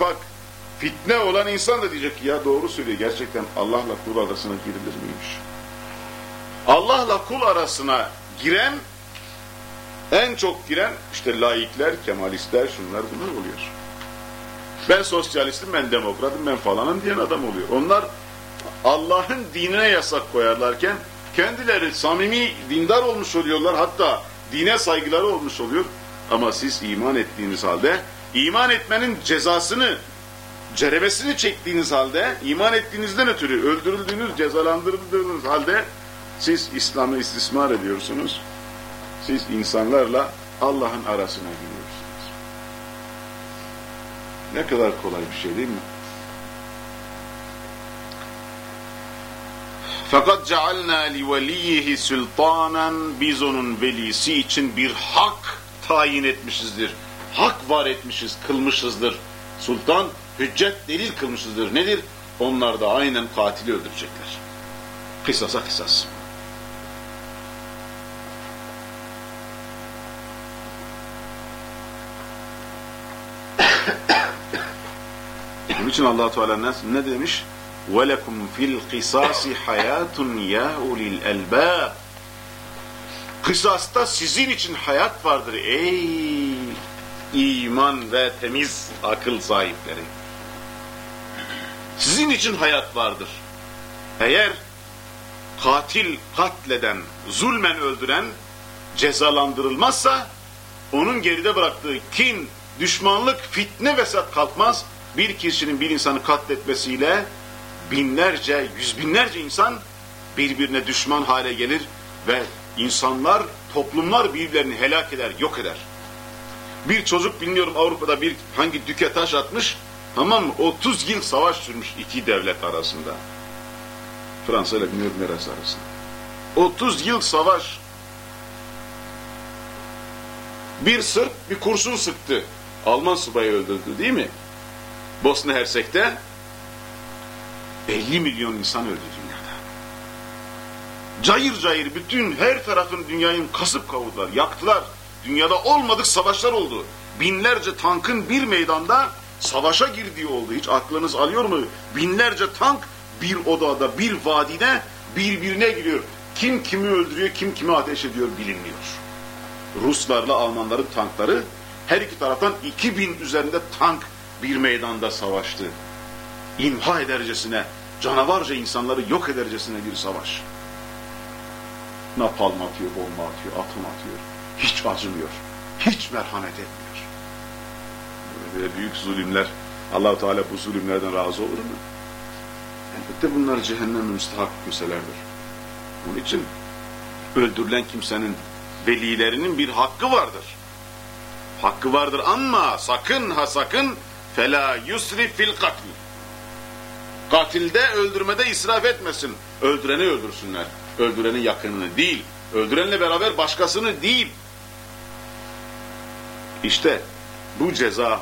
bak fitne olan insan da diyecek ki ya doğru söylüyor gerçekten Allah'la kul arasına girilir miymiş? Allah'la kul arasına giren en çok giren işte laikler, kemalistler, şunlar bunlar oluyor. Ben sosyalistim, ben demokratım, ben falanım diyen adam oluyor. Onlar Allah'ın dinine yasak koyarlarken kendileri samimi dindar olmuş oluyorlar. Hatta dine saygıları olmuş oluyor. Ama siz iman ettiğiniz halde iman etmenin cezasını cerebesini çektiğiniz halde iman ettiğinizden ötürü öldürüldüğünüz, cezalandırıldığınız halde siz İslam'ı istismar ediyorsunuz. Siz insanlarla Allah'ın arasına giriyorsunuz. Ne kadar kolay bir şey değil mi? Fakat cealna li veliyihi sultanan biz onun velisi için bir hak tayin etmişizdir Hak var etmişiz, kılmışızdır. Sultan hüccet delil kılmışızdır. Nedir? Onlar da aynen katili öldürecekler. Kısasa kısas. Bunun için allah Teala ne, ne demiş? وَلَكُمْ فِي الْقِسَاسِ حَيَاتٌ يَا اُلِي الْاَلْبَابِ Kısasta sizin için hayat vardır ey iman ve temiz akıl sahipleri. Sizin için hayat vardır. Eğer katil katleden, zulmen öldüren cezalandırılmazsa onun geride bıraktığı kin, düşmanlık, fitne vesat kalkmaz. Bir kişinin bir insanı katletmesiyle binlerce, yüz binlerce insan birbirine düşman hale gelir ve insanlar, toplumlar birbirlerini helak eder, yok eder. Bir çocuk bilmiyorum Avrupa'da bir hangi düke taş atmış, tamam mı? 30 yıl savaş sürmüş iki devlet arasında. Fransa ile bilmiyorum neresi arasında. 30 yıl savaş. Bir Sırp bir kurşun sıktı. Alman subayı öldürdü değil mi? Bosna Hersek'te 50 milyon insan öldü dünyada. Cayır cayır bütün her tarafın dünyayı kasıp kavurdular, yaktılar. Dünyada olmadık savaşlar oldu. Binlerce tankın bir meydanda savaşa girdiği oldu. Hiç aklınız alıyor mu? Binlerce tank bir odada, bir vadide birbirine giriyor. Kim kimi öldürüyor, kim kimi ateş ediyor bilinmiyor. Ruslarla Almanların tankları her iki taraftan 2000 üzerinde tank bir meydanda savaştı. İmha edercesine, canavarca insanları yok edercesine bir savaş. Napalm atıyor, bomba atıyor, atom atıyor. Hiç acımıyor, hiç merhamet etmiyor. Böyle büyük zulümler, allah Teala bu zulümlerden razı olur mu? Elbette bunlar cehennem müstahak kimselerdir. Onun için öldürülen kimsenin velilerinin bir hakkı vardır. Hakkı vardır ama sakın ha sakın fela yusrif fil katl. Katilde öldürmede israf etmesin. Öldüreni öldürsünler. Öldürenin yakınını değil. Öldürenle beraber başkasını değil. İşte bu ceza,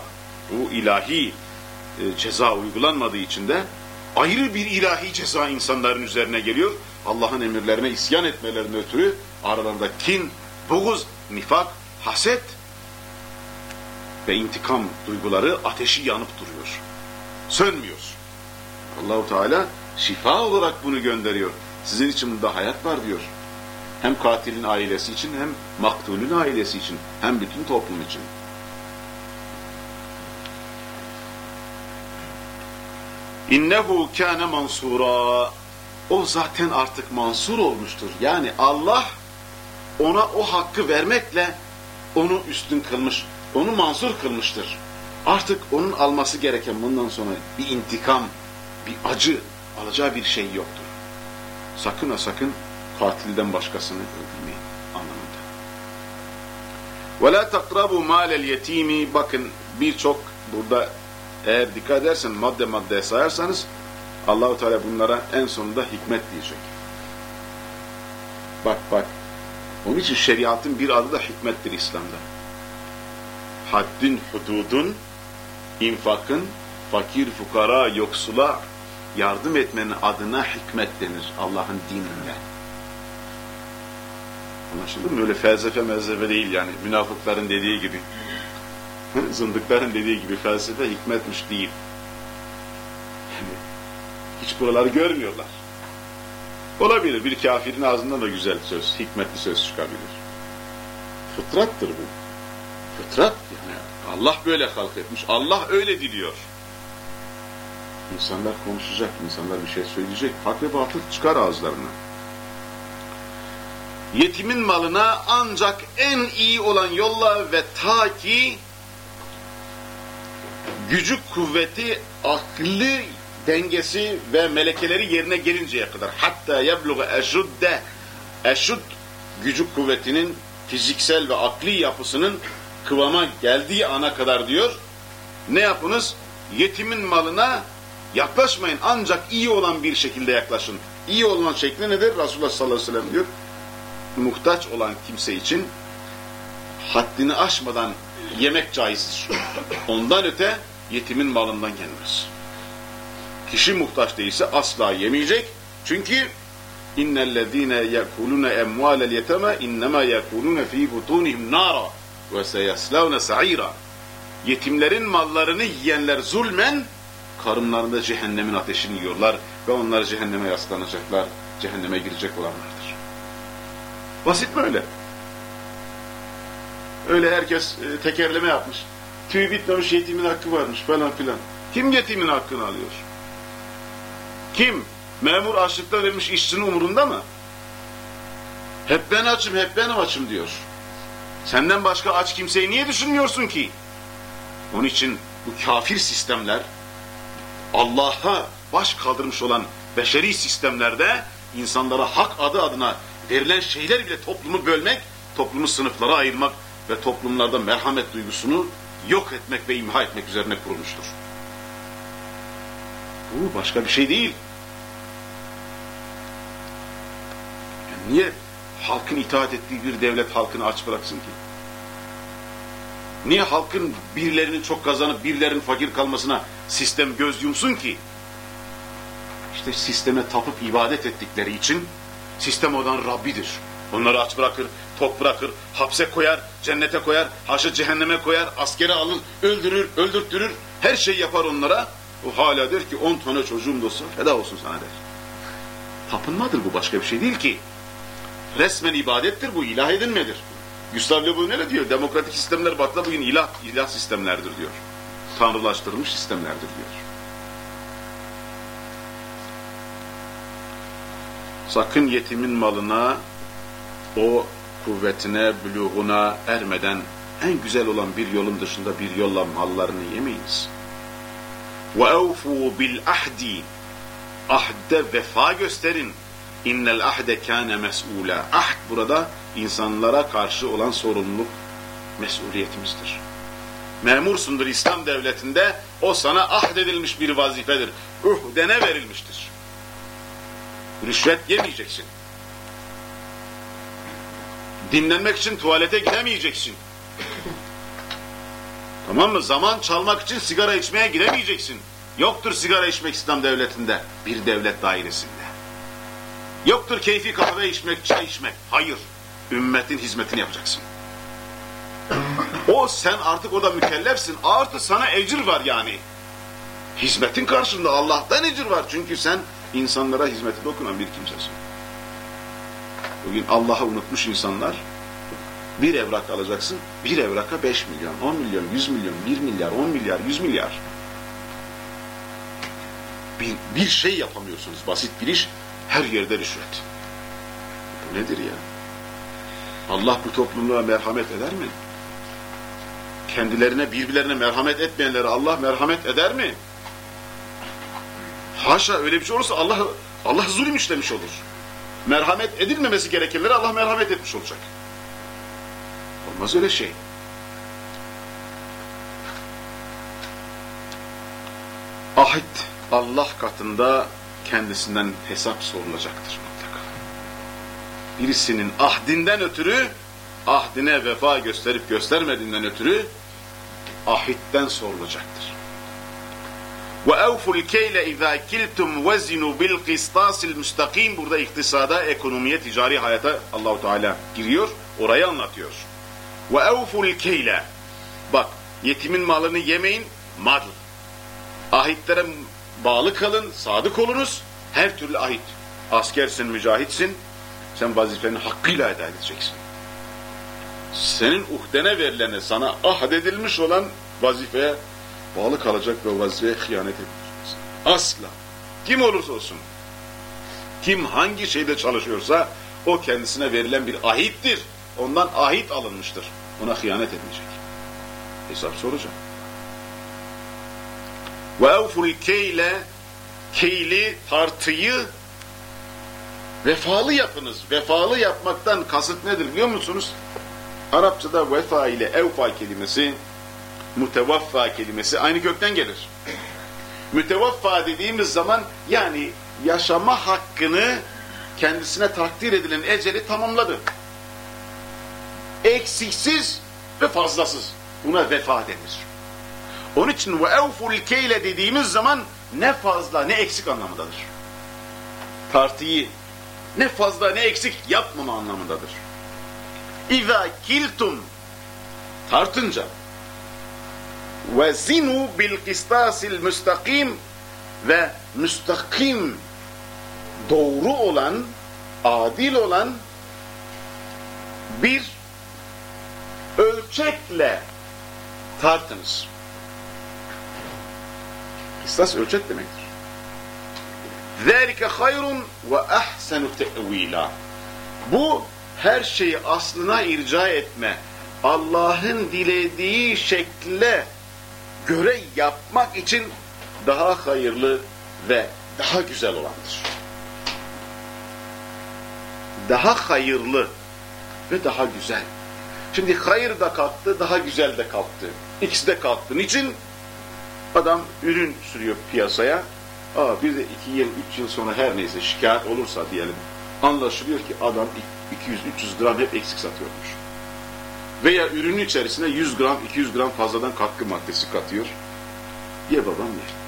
bu ilahi e, ceza uygulanmadığı için de ayrı bir ilahi ceza insanların üzerine geliyor. Allah'ın emirlerine isyan etmelerine ötürü aralarında kin, buğuz, nifak, haset ve intikam duyguları ateşi yanıp duruyor. Sönmüyor. Allahu Teala şifa olarak bunu gönderiyor. Sizin için bunda hayat var diyor. Hem katilin ailesi için hem maktulün ailesi için hem bütün toplum için. İnnehu kâne mansura. O zaten artık mansur olmuştur. Yani Allah ona o hakkı vermekle onu üstün kılmış, onu mansur kılmıştır. Artık onun alması gereken bundan sonra bir intikam, bir acı alacağı bir şey yoktur. Sakın ha sakın katilden başkasını öldürmeyin anlamında. وَلَا تَقْرَبُوا مَالَ الْيَت۪يمِ Bakın birçok burada eğer dikkat edersen madde madde sayarsanız Allahu Teala bunlara en sonunda hikmet diyecek. Bak bak. Onun için şeriatın bir adı da hikmettir İslam'da. Haddin, hududun, infakın, fakir, fukara, yoksula yardım etmenin adına hikmet denir Allah'ın dininde. Anlaşıldı mı? Öyle felsefe mezhebe değil yani münafıkların dediği gibi. Zındıkların dediği gibi felsefe hikmetmiş değil. Yani hiç buraları görmüyorlar. Olabilir bir kafirin ağzından da güzel söz, hikmetli söz çıkabilir. Fıtrattır bu. Fıtrat yani Allah böyle halk etmiş. Allah öyle diliyor. İnsanlar konuşacak, insanlar bir şey söyleyecek. Hak ve batıl çıkar ağızlarına. Yetimin malına ancak en iyi olan yolla ve ta ki gücü, kuvveti, aklı, dengesi ve melekeleri yerine gelinceye kadar hatta yebluğa eşudde eşud gücü kuvvetinin fiziksel ve akli yapısının kıvama geldiği ana kadar diyor ne yapınız? Yetimin malına yaklaşmayın ancak iyi olan bir şekilde yaklaşın. İyi olan şekli nedir? Resulullah sallallahu aleyhi ve sellem diyor muhtaç olan kimse için haddini aşmadan yemek caizdir. Ondan öte yetimin malından gelmez. Kişi muhtaç değilse asla yemeyecek. Çünkü innellezine yekulune emvalel yeteme innema yekulune fi butunihim nara ve seyaslavne sa'ira. Yetimlerin mallarını yiyenler zulmen karınlarında cehennemin ateşini yiyorlar ve onlar cehenneme yaslanacaklar, cehenneme girecek olanlardır. Basit mi öyle? Öyle herkes e, tekerleme yapmış. Tüy bitmemiş yetimin hakkı varmış falan filan. Kim yetimin hakkını alıyor? Kim? Memur açlıkta vermiş işçinin umurunda mı? Hep ben açım, hep benim açım diyor. Senden başka aç kimseyi niye düşünmüyorsun ki? Onun için bu kafir sistemler Allah'a baş kaldırmış olan beşeri sistemlerde insanlara hak adı adına verilen şeyler bile toplumu bölmek, toplumu sınıflara ayırmak ve toplumlarda merhamet duygusunu yok etmek ve imha etmek üzerine kurulmuştur. Bu başka bir şey değil. Yani niye halkın itaat ettiği bir devlet halkını aç bıraksın ki? Niye halkın birilerinin çok kazanıp birilerinin fakir kalmasına sistem göz yumsun ki? İşte sisteme tapıp ibadet ettikleri için sistem odan Rabbidir. Onları aç bırakır, tok bırakır, hapse koyar, cennete koyar, haşa cehenneme koyar, askere alın, öldürür, öldürttürür, her şey yapar onlara. O hala der ki on tane çocuğum da olsa feda olsun sana der. Tapınmadır bu başka bir şey değil ki. Resmen ibadettir bu, ilah edinmedir. Gustav Le Bon ne diyor? Demokratik sistemler batıda bugün ilah, ilah sistemlerdir diyor. Tanrılaştırılmış sistemlerdir diyor. Sakın yetimin malına, o kuvvetine, buluğuna ermeden en güzel olan bir yolun dışında bir yolla mallarını yemeyiniz. وَاَوْفُوا بِالْاَحْدِ Ahde vefa gösterin. İnnel ahde kâne mes'ûlâ. Ahd burada insanlara karşı olan sorumluluk mesuliyetimizdir. Memursundur İslam devletinde, o sana ahd edilmiş bir vazifedir. Uhdene verilmiştir. Rüşvet yemeyeceksin. Dinlenmek için tuvalete gidemeyeceksin. Tamam mı? Zaman çalmak için sigara içmeye gidemeyeceksin. Yoktur sigara içmek İslam devletinde, bir devlet dairesinde. Yoktur keyfi kahve içmek, çay içmek. Hayır. Ümmetin hizmetini yapacaksın. O sen artık o da mükellefsin. Artı sana ecir var yani. Hizmetin karşında Allah'tan ecir var. Çünkü sen insanlara hizmeti dokunan bir kimsesin. Bugün Allah'ı unutmuş insanlar bir evrak alacaksın. Bir evraka 5 milyon, 10 milyon, 100 milyon, 1 milyar, 10 milyar, 100 milyar. Bir, bir şey yapamıyorsunuz. Basit bir iş. Her yerde rüşvet. Bu nedir ya? Allah bu toplumluğa merhamet eder mi? Kendilerine, birbirlerine merhamet etmeyenlere Allah merhamet eder mi? Haşa öyle bir şey olursa Allah Allah zulüm işlemiş olur. Merhamet edilmemesi gerekenlere Allah merhamet etmiş olacak. Olmaz öyle şey. Ahit Allah katında kendisinden hesap sorulacaktır mutlaka. Birisinin ahdinden ötürü, ahdine vefa gösterip göstermediğinden ötürü ahitten sorulacaktır. وَاَوْفُ الْكَيْلَ اِذَا كِلْتُمْ وَزِنُوا بِالْقِسْطَاسِ الْمُسْتَقِيمِ Burada iktisada, ekonomiye, ticari hayata Allahu Teala giriyor, orayı anlatıyor. وَاَوْفُ الْكَيْلَ Bak, Yetimin malını yemeyin. Madl. Ahitlere bağlı kalın, sadık olunuz. Her türlü ahit. Askersin, mücahitsin. Sen vazifeni hakkıyla eda edeceksin. Senin uhdene verilene, sana ahd edilmiş olan vazifeye bağlı kalacak ve vazifeye hıyanet etmeyeceksin. Asla. Kim olursa olsun. Kim hangi şeyde çalışıyorsa o kendisine verilen bir ahittir. Ondan ahit alınmıştır. Ona hıyanet etmeyecek. Hesap soracak. Ve evful keyle keyli tartıyı vefalı yapınız. Vefalı yapmaktan kasıt nedir biliyor musunuz? Arapçada vefa ile evfa kelimesi mutevaffa kelimesi aynı kökten gelir. Mütevaffa dediğimiz zaman yani yaşama hakkını kendisine takdir edilen eceli tamamladı. Eksiksiz ve fazlasız. Buna vefa denir. Onun için ve evful keyle dediğimiz zaman ne fazla ne eksik anlamındadır. Tartıyı ne fazla ne eksik yapmama anlamındadır. İza kiltum tartınca ve zinu bil kistasil müstakim ve müstakim doğru olan, adil olan bir ölçekle tartınız. Kistas ölçek demektir. ذَٰلِكَ خَيْرٌ وَأَحْسَنُ تَأْو۪يلًا Bu her şeyi aslına irca etme, Allah'ın dilediği şekle göre yapmak için daha hayırlı ve daha güzel olandır. Daha hayırlı ve daha güzel. Şimdi hayır da kalktı, daha güzel de kalktı. İkisi de kalktı. Niçin? Adam ürün sürüyor piyasaya. Aa, bir de iki yıl, üç yıl sonra her neyse şikayet olursa diyelim. Anlaşılıyor ki adam 200-300 gram hep eksik satıyormuş. Veya ürünün içerisine 100 gram, 200 gram fazladan katkı maddesi katıyor. Ye babam ye.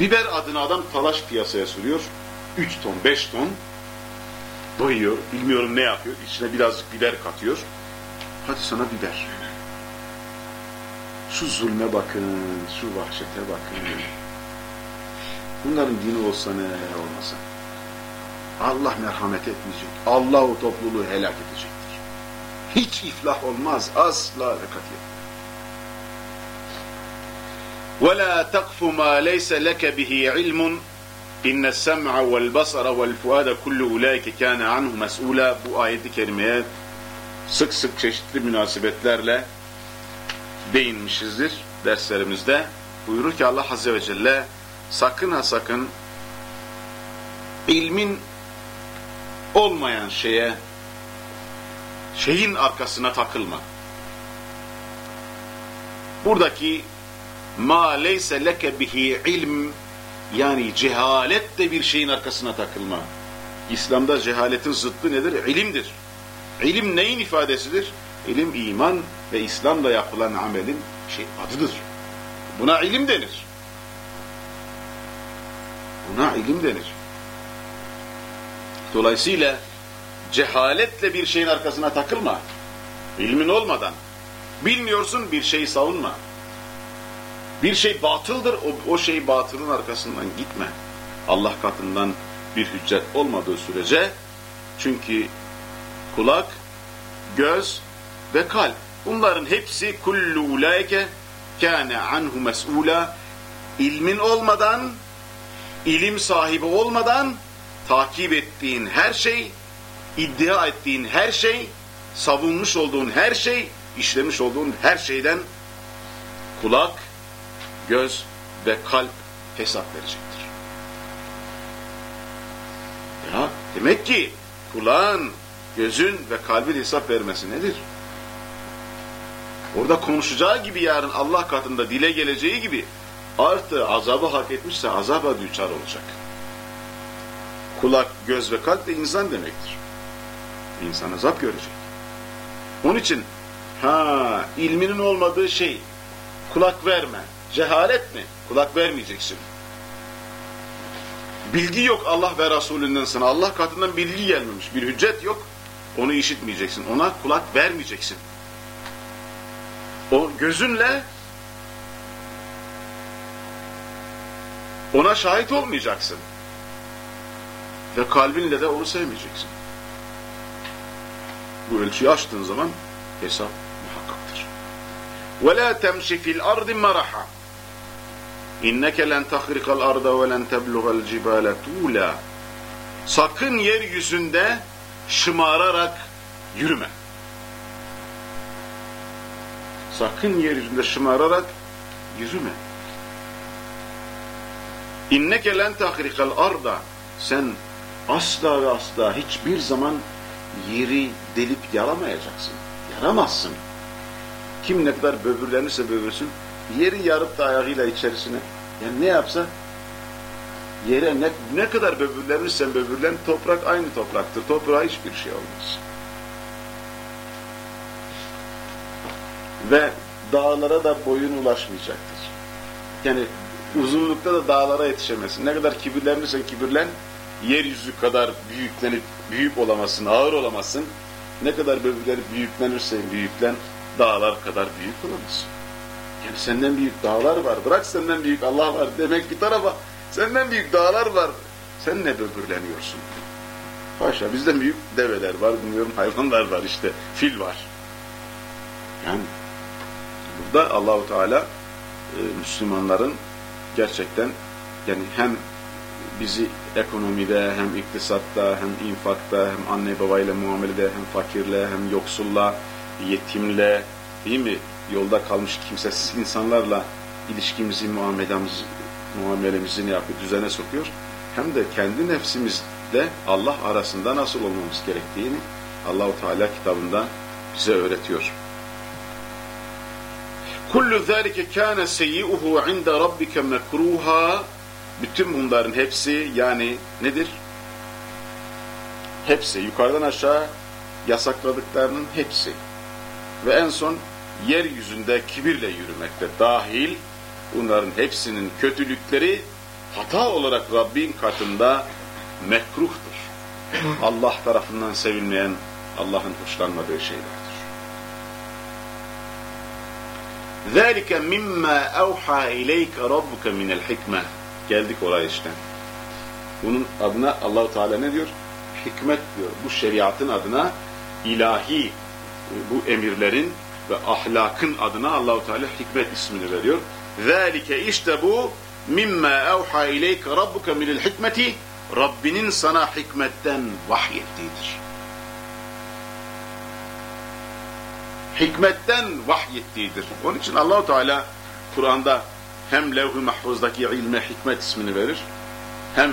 Biber adına adam talaş piyasaya sürüyor. 3 ton, 5 ton doyuyor. Bilmiyorum ne yapıyor. İçine birazcık biber katıyor. Hadi sana biber. Şu zulme bakın, şu vahşete bakın. Bunların dini olsa ne olmasa. Allah merhamet etmeyecek. Allah o topluluğu helak edecektir Hiç iflah olmaz. Asla ve katiyetle. وَلَا تَقْفُ مَا لَيْسَ لَكَ بِهِ عِلْمٌ اِنَّ السَّمْعَ وَالْبَصَرَ وَالْفُؤَادَ كُلُّ اُولَٰئِكَ كَانَ عَنْهُ مَسْئُولًا Bu ayeti kerimeye sık sık çeşitli münasebetlerle değinmişizdir derslerimizde. Buyurur ki Allah Azze ve Celle sakın ha sakın ilmin olmayan şeye şeyin arkasına takılma. Buradaki ma leyse leke bihi ilm yani cehalet de bir şeyin arkasına takılma. İslam'da cehaletin zıttı nedir? İlimdir. İlim neyin ifadesidir? İlim iman ve İslam'da yapılan amelin şey adıdır. Buna ilim denir. Buna ilim denir. Dolayısıyla cehaletle bir şeyin arkasına takılma. İlmin olmadan. Bilmiyorsun bir şeyi savunma. Bir şey batıldır, o, o şey batılın arkasından gitme. Allah katından bir hüccet olmadığı sürece çünkü kulak, göz ve kalp bunların hepsi kullu ulaike kâne anhu mes'ûlâ ilmin olmadan, ilim sahibi olmadan takip ettiğin her şey, iddia ettiğin her şey, savunmuş olduğun her şey, işlemiş olduğun her şeyden kulak, göz ve kalp hesap verecektir. Ya demek ki kulağın, gözün ve kalbin hesap vermesi nedir? Orada konuşacağı gibi yarın Allah katında dile geleceği gibi artı azabı hak etmişse azaba düçar olacak. Kulak, göz ve kalp de insan demektir. İnsan azap görecek. Onun için ha ilminin olmadığı şey kulak verme. Cehalet mi? Kulak vermeyeceksin. Bilgi yok Allah ve Resulünden sana. Allah katından bilgi gelmemiş. Bir hüccet yok. Onu işitmeyeceksin. Ona kulak vermeyeceksin. O gözünle ona şahit olmayacaksın. Ve kalbinle de onu sevmeyeceksin Bu ölçüyü aştığın zaman hesap muhakkaktır. وَلَا تَمْشِ فِي الْأَرْضِ مَرَحًا İnneke len tahrikal arda ve len tebluğal cibale tuğla. Sakın yeryüzünde şımararak yürüme. Sakın yeryüzünde şımararak yürüme. İnneke len tahrikal arda. Sen asla ve asla hiçbir zaman yeri delip yaramayacaksın. Yaramazsın. Kim ne kadar böbürlenirse böbürsün, yeri yarıp da ayağıyla içerisine, yani ne yapsa, yere ne, ne kadar böbürlenirsen böbürlen, toprak aynı topraktır. Toprağa hiçbir şey olmaz. Ve dağlara da boyun ulaşmayacaktır. Yani uzunlukta da dağlara yetişemezsin. Ne kadar kibirlenirsen kibirlen, yeryüzü kadar büyüklenip büyük olamazsın, ağır olamazsın. Ne kadar böbürlenip büyüklenirsen büyüklen, dağlar kadar büyük olamazsın. Yani senden büyük dağlar var. Bırak senden büyük Allah var demek bir tarafa. Senden büyük dağlar var. Sen ne böbürleniyorsun? Paşa bizden büyük develer var, bilmiyorum hayvanlar var işte. Fil var. Yani burada Allahu Teala e, Müslümanların gerçekten yani hem bizi ekonomide hem iktisatta hem infakta hem anne babayla muamelede hem fakirle hem yoksulla yetimle değil mi yolda kalmış kimsesiz insanlarla ilişkimizi muamelemizi, muamelemizi ne yapıyor düzene sokuyor hem de kendi nefsimizle Allah arasında nasıl olmamız gerektiğini Allahu Teala kitabında bize öğretiyor. Kullu zalike kana seyyi'uhu inde rabbike mekruha bütün bunların hepsi yani nedir? Hepsi yukarıdan aşağı yasakladıklarının hepsi ve en son yeryüzünde kibirle yürümekte dahil bunların hepsinin kötülükleri hata olarak Rabbin katında mekruhtur. Allah tarafından sevilmeyen, Allah'ın hoşlanmadığı şeylerdir. ذَٰلِكَ مِمَّا اَوْحَى اِلَيْكَ رَبُّكَ مِنَ الْحِكْمَةِ Geldik oraya işte. Bunun adına Allahu Teala ne diyor? Hikmet diyor. Bu şeriatın adına ilahi bu emirlerin ve ahlakın adına Allahu Teala hikmet ismini veriyor. Zalike işte bu mimma evha ileyke rabbuke minel hikmeti Rabbinin sana hikmetten vahyettiğidir. Hikmetten vahyettiğidir. Onun için Allahu Teala Kur'an'da hem levh-i mahfuzdaki ilme hikmet ismini verir, hem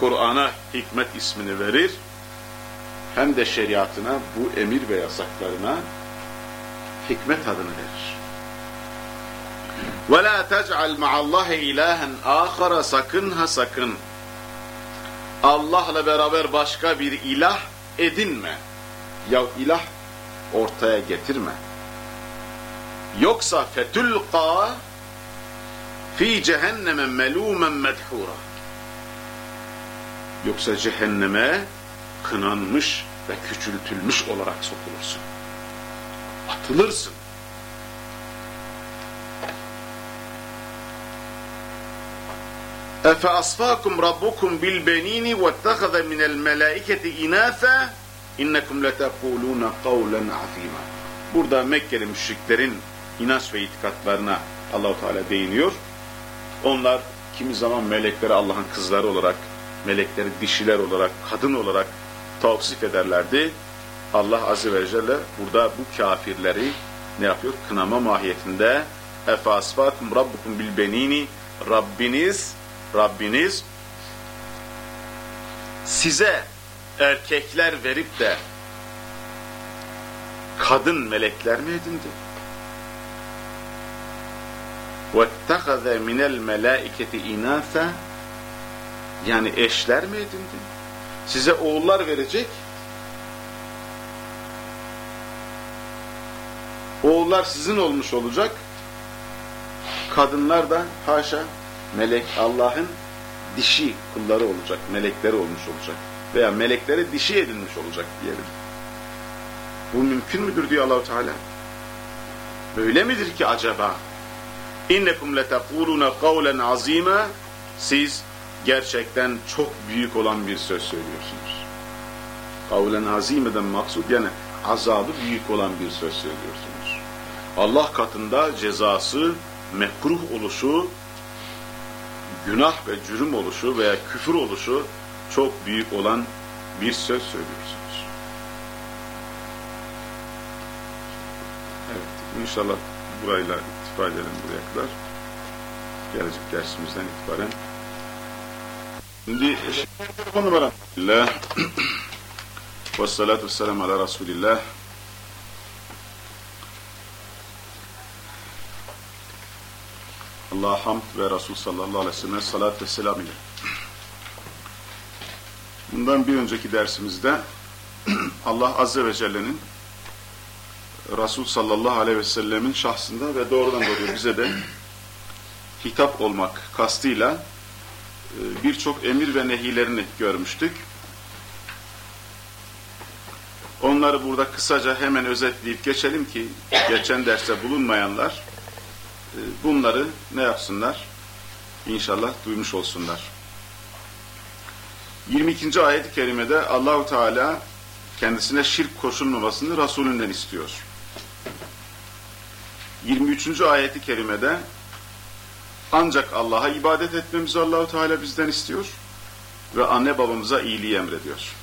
Kur'an'a hikmet ismini verir, hem de şeriatına bu emir ve yasaklarına hikmet adını verir. وَلَا تَجْعَلْ مَعَ اللّٰهِ اِلَٰهًا آخَرَ Sakın ha sakın. Allah'la beraber başka bir ilah edinme. Ya ilah ortaya getirme. Yoksa fetülqa fi cehenneme melumen medhura. Yoksa cehenneme kınanmış ve küçültülmüş olarak sokulursun. Atılırsın. Efe asfakum rabbukum bil benini ve ettehaze minel melaiketi inatha innekum letekuluna kavlen azima. Burada Mekkeli müşriklerin inanç ve itikatlarına Allahu Teala değiniyor. Onlar kimi zaman melekleri Allah'ın kızları olarak, melekleri dişiler olarak, kadın olarak tavsif ederlerdi. Allah Azze ve Celle burada bu kafirleri ne yapıyor? Kınama mahiyetinde efe asfakum rabbukum bil benini Rabbiniz Rabbiniz size erkekler verip de kadın melekler mi edindi? وَاتَّخَذَ مِنَ الْمَلَائِكَةِ اِنَاثًا Yani eşler mi edindi? Size oğullar verecek. Oğullar sizin olmuş olacak. Kadınlar da haşa melek Allah'ın dişi kulları olacak, melekleri olmuş olacak. Veya melekleri dişi edinmiş olacak diyelim. Bu mümkün müdür diyor Allahu Teala. Böyle midir ki acaba? İnnekum letekuluna kavlen azime siz gerçekten çok büyük olan bir söz söylüyorsunuz. Kavlen azimeden maksud yani azabı büyük olan bir söz söylüyorsunuz. Allah katında cezası mekruh oluşu, günah ve cürüm oluşu veya küfür oluşu çok büyük olan bir söz söylüyorsunuz. Evet, inşallah burayla iktifa edelim buraya kadar. Gelecek dersimizden itibaren. Şimdi telefon numaram. Allah. Ve salatu vesselamu ala Resulillah. Allah'a hamd ve Resul sallallahu aleyhi ve sellem salat ve selam ile. Bundan bir önceki dersimizde Allah Azze ve Celle'nin Resul sallallahu aleyhi ve sellemin şahsında ve doğrudan doğruya bize de hitap olmak kastıyla e, birçok emir ve nehilerini görmüştük. Onları burada kısaca hemen özetleyip geçelim ki geçen derste bulunmayanlar e, bunları ne yapsınlar? İnşallah duymuş olsunlar. 22. ayet-i kerimede Allahu Teala kendisine şirk koşulmamasını Resulünden istiyor. 23. ayeti kerimede ancak Allah'a ibadet etmemizi Allahu Teala bizden istiyor ve anne babamıza iyiliği emrediyor.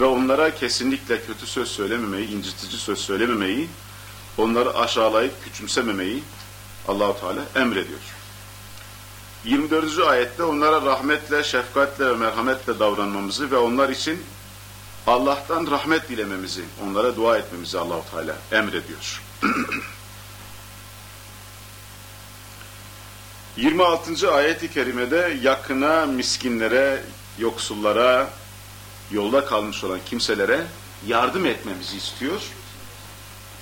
Ve onlara kesinlikle kötü söz söylememeyi, incitici söz söylememeyi, onları aşağılayıp küçümsememeyi Allahu Teala emrediyor. 24. ayette onlara rahmetle, şefkatle ve merhametle davranmamızı ve onlar için Allah'tan rahmet dilememizi, onlara dua etmemizi Allahu Teala emrediyor. 26. ayet-i kerimede yakına, miskinlere, yoksullara, yolda kalmış olan kimselere yardım etmemizi istiyor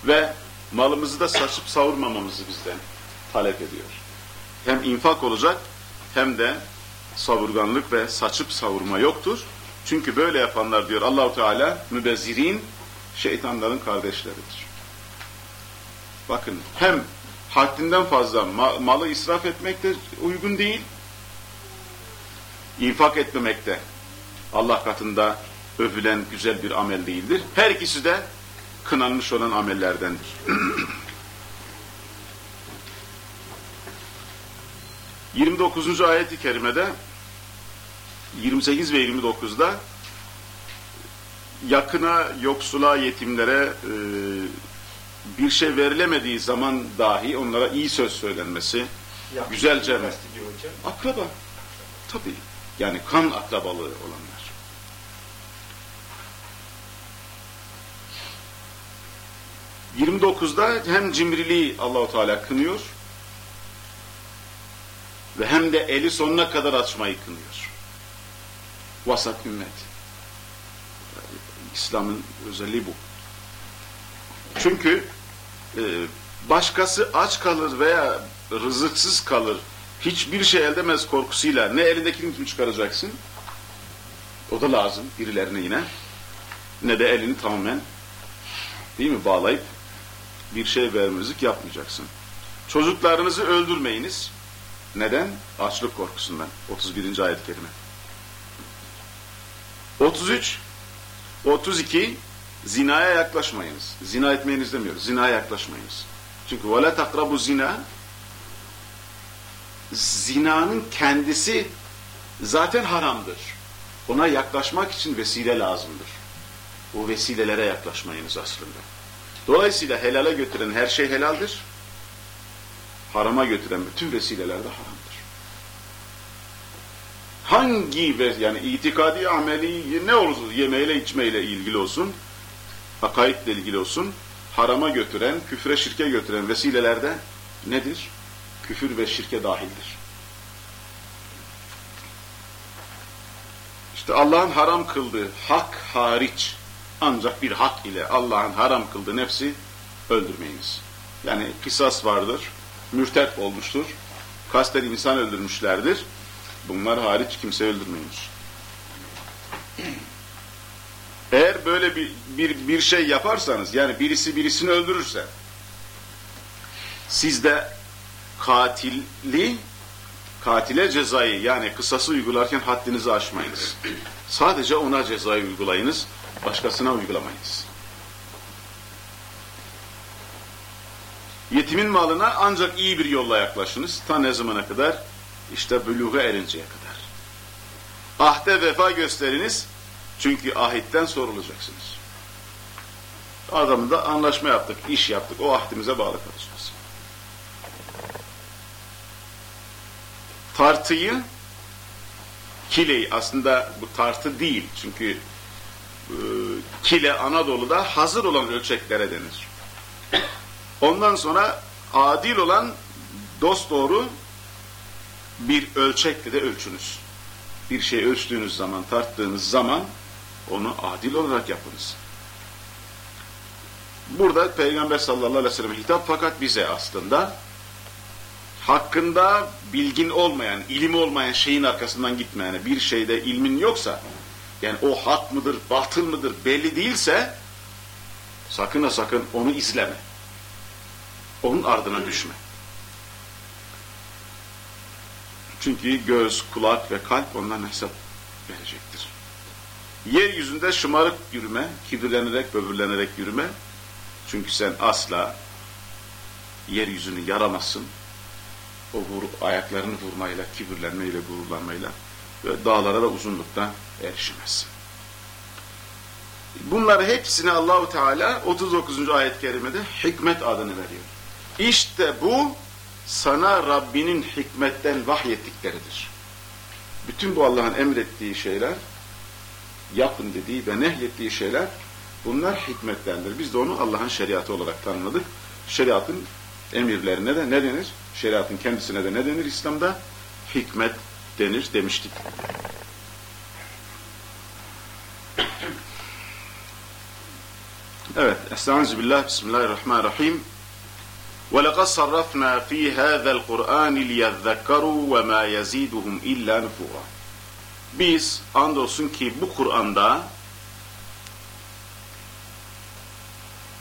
ve malımızı da saçıp savurmamamızı bizden talep ediyor. Hem infak olacak hem de savurganlık ve saçıp savurma yoktur. Çünkü böyle yapanlar diyor Allahu Teala mübezzirin şeytanların kardeşleridir. Bakın hem haddinden fazla malı israf etmek de uygun değil. İnfak etmemek de Allah katında övülen güzel bir amel değildir. Her ikisi de kınanmış olan amellerdendir. Yirmi dokuzuncu ayet-i kerimede 28 ve 29'da yakına, yoksula, yetimlere e, bir şey verilemediği zaman dahi onlara iyi söz söylenmesi, Yakın güzelce akraba, tabii yani kan akrabalığı olanlar. Yirmi dokuzda hem cimriliği Allahu Teala kınıyor ve hem de eli sonuna kadar açmayı kınıyor. Vasat ümmet. İslam'ın özelliği bu. Çünkü e, başkası aç kalır veya rızıksız kalır, hiçbir şey elde edemez korkusuyla ne elindekini mi çıkaracaksın? O da lazım birilerine yine. Ne de elini tamamen değil mi bağlayıp bir şey vermezlik yapmayacaksın. Çocuklarınızı öldürmeyiniz. Neden? Açlık korkusundan. 31. ayet-i kerime. 33 32 zinaya yaklaşmayınız. Zina etmeyiniz demiyoruz. Zinaya yaklaşmayınız. Çünkü وَلَا تَقْرَبُ zina zinanın kendisi zaten haramdır. Ona yaklaşmak için vesile lazımdır. O vesilelere yaklaşmayınız aslında. Dolayısıyla helale götüren her şey helaldir. Harama götüren bütün vesileler de haramdır. Hangi ve yani itikadi ameli ne olursa yemeğiyle içmeyle ilgili olsun, akaidle ilgili olsun, harama götüren, küfre şirke götüren vesilelerde nedir? Küfür ve şirke dahildir. İşte Allah'ın haram kıldığı hak hariç ancak bir hak ile Allah'ın haram kıldığı nefsi öldürmeyiniz. Yani kısas vardır, mürtet olmuştur, kasten insan öldürmüşlerdir. Bunlar hariç kimse öldürmeyiniz. Eğer böyle bir, bir, bir şey yaparsanız, yani birisi birisini öldürürse, Siz de katili katile cezayı yani kısası uygularken haddinizi aşmayınız. Sadece ona cezayı uygulayınız, başkasına uygulamayınız. Yetimin malına ancak iyi bir yolla yaklaşınız. Ta ne zamana kadar? İşte buluğa erinceye kadar. Ahde vefa gösteriniz. Çünkü ahitten sorulacaksınız. Adamla anlaşma yaptık, iş yaptık. O ahdimize bağlı kalacağız. Tartıyı kileyi aslında bu tartı değil. Çünkü e, kile Anadolu'da hazır olan ölçeklere denir. Ondan sonra adil olan dost doğru bir ölçekle de ölçünüz. Bir şey ölçtüğünüz zaman, tarttığınız zaman onu adil olarak yapınız. Burada Peygamber sallallahu aleyhi ve sellem hitap fakat bize aslında hakkında bilgin olmayan, ilim olmayan şeyin arkasından gitmeyen, bir şeyde ilmin yoksa, yani o hak mıdır, batıl mıdır belli değilse, sakın ha sakın onu izleme. Onun ardına düşme. Çünkü göz, kulak ve kalp ondan hesap verecektir. Yeryüzünde şımarık yürüme, kibirlenerek, böbürlenerek yürüme. Çünkü sen asla yeryüzünü yaramazsın. O vurup ayaklarını vurmayla, kibirlenmeyle, gururlanmayla ve dağlara da uzunlukta erişemezsin. Bunları hepsini Allahu Teala 39. ayet-i kerimede hikmet adını veriyor. İşte bu sana Rabbinin hikmetten vahyettikleridir. Bütün bu Allah'ın emrettiği şeyler, yapın dediği ve nehyettiği şeyler bunlar hikmettendir. Biz de onu Allah'ın şeriatı olarak tanımladık. Şeriatın emirlerine de ne denir? Şeriatın kendisine de ne denir İslam'da? Hikmet denir demiştik. Evet, Estağfirullah, Bismillahirrahmanirrahim. وَلَقَدْ صَرَّفْنَا ف۪ي هَذَا الْقُرْآنِ لِيَذَّكَّرُوا وَمَا يَزِيدُهُمْ اِلَّا نُفُورًا biz andolsun ki bu Kur'an'da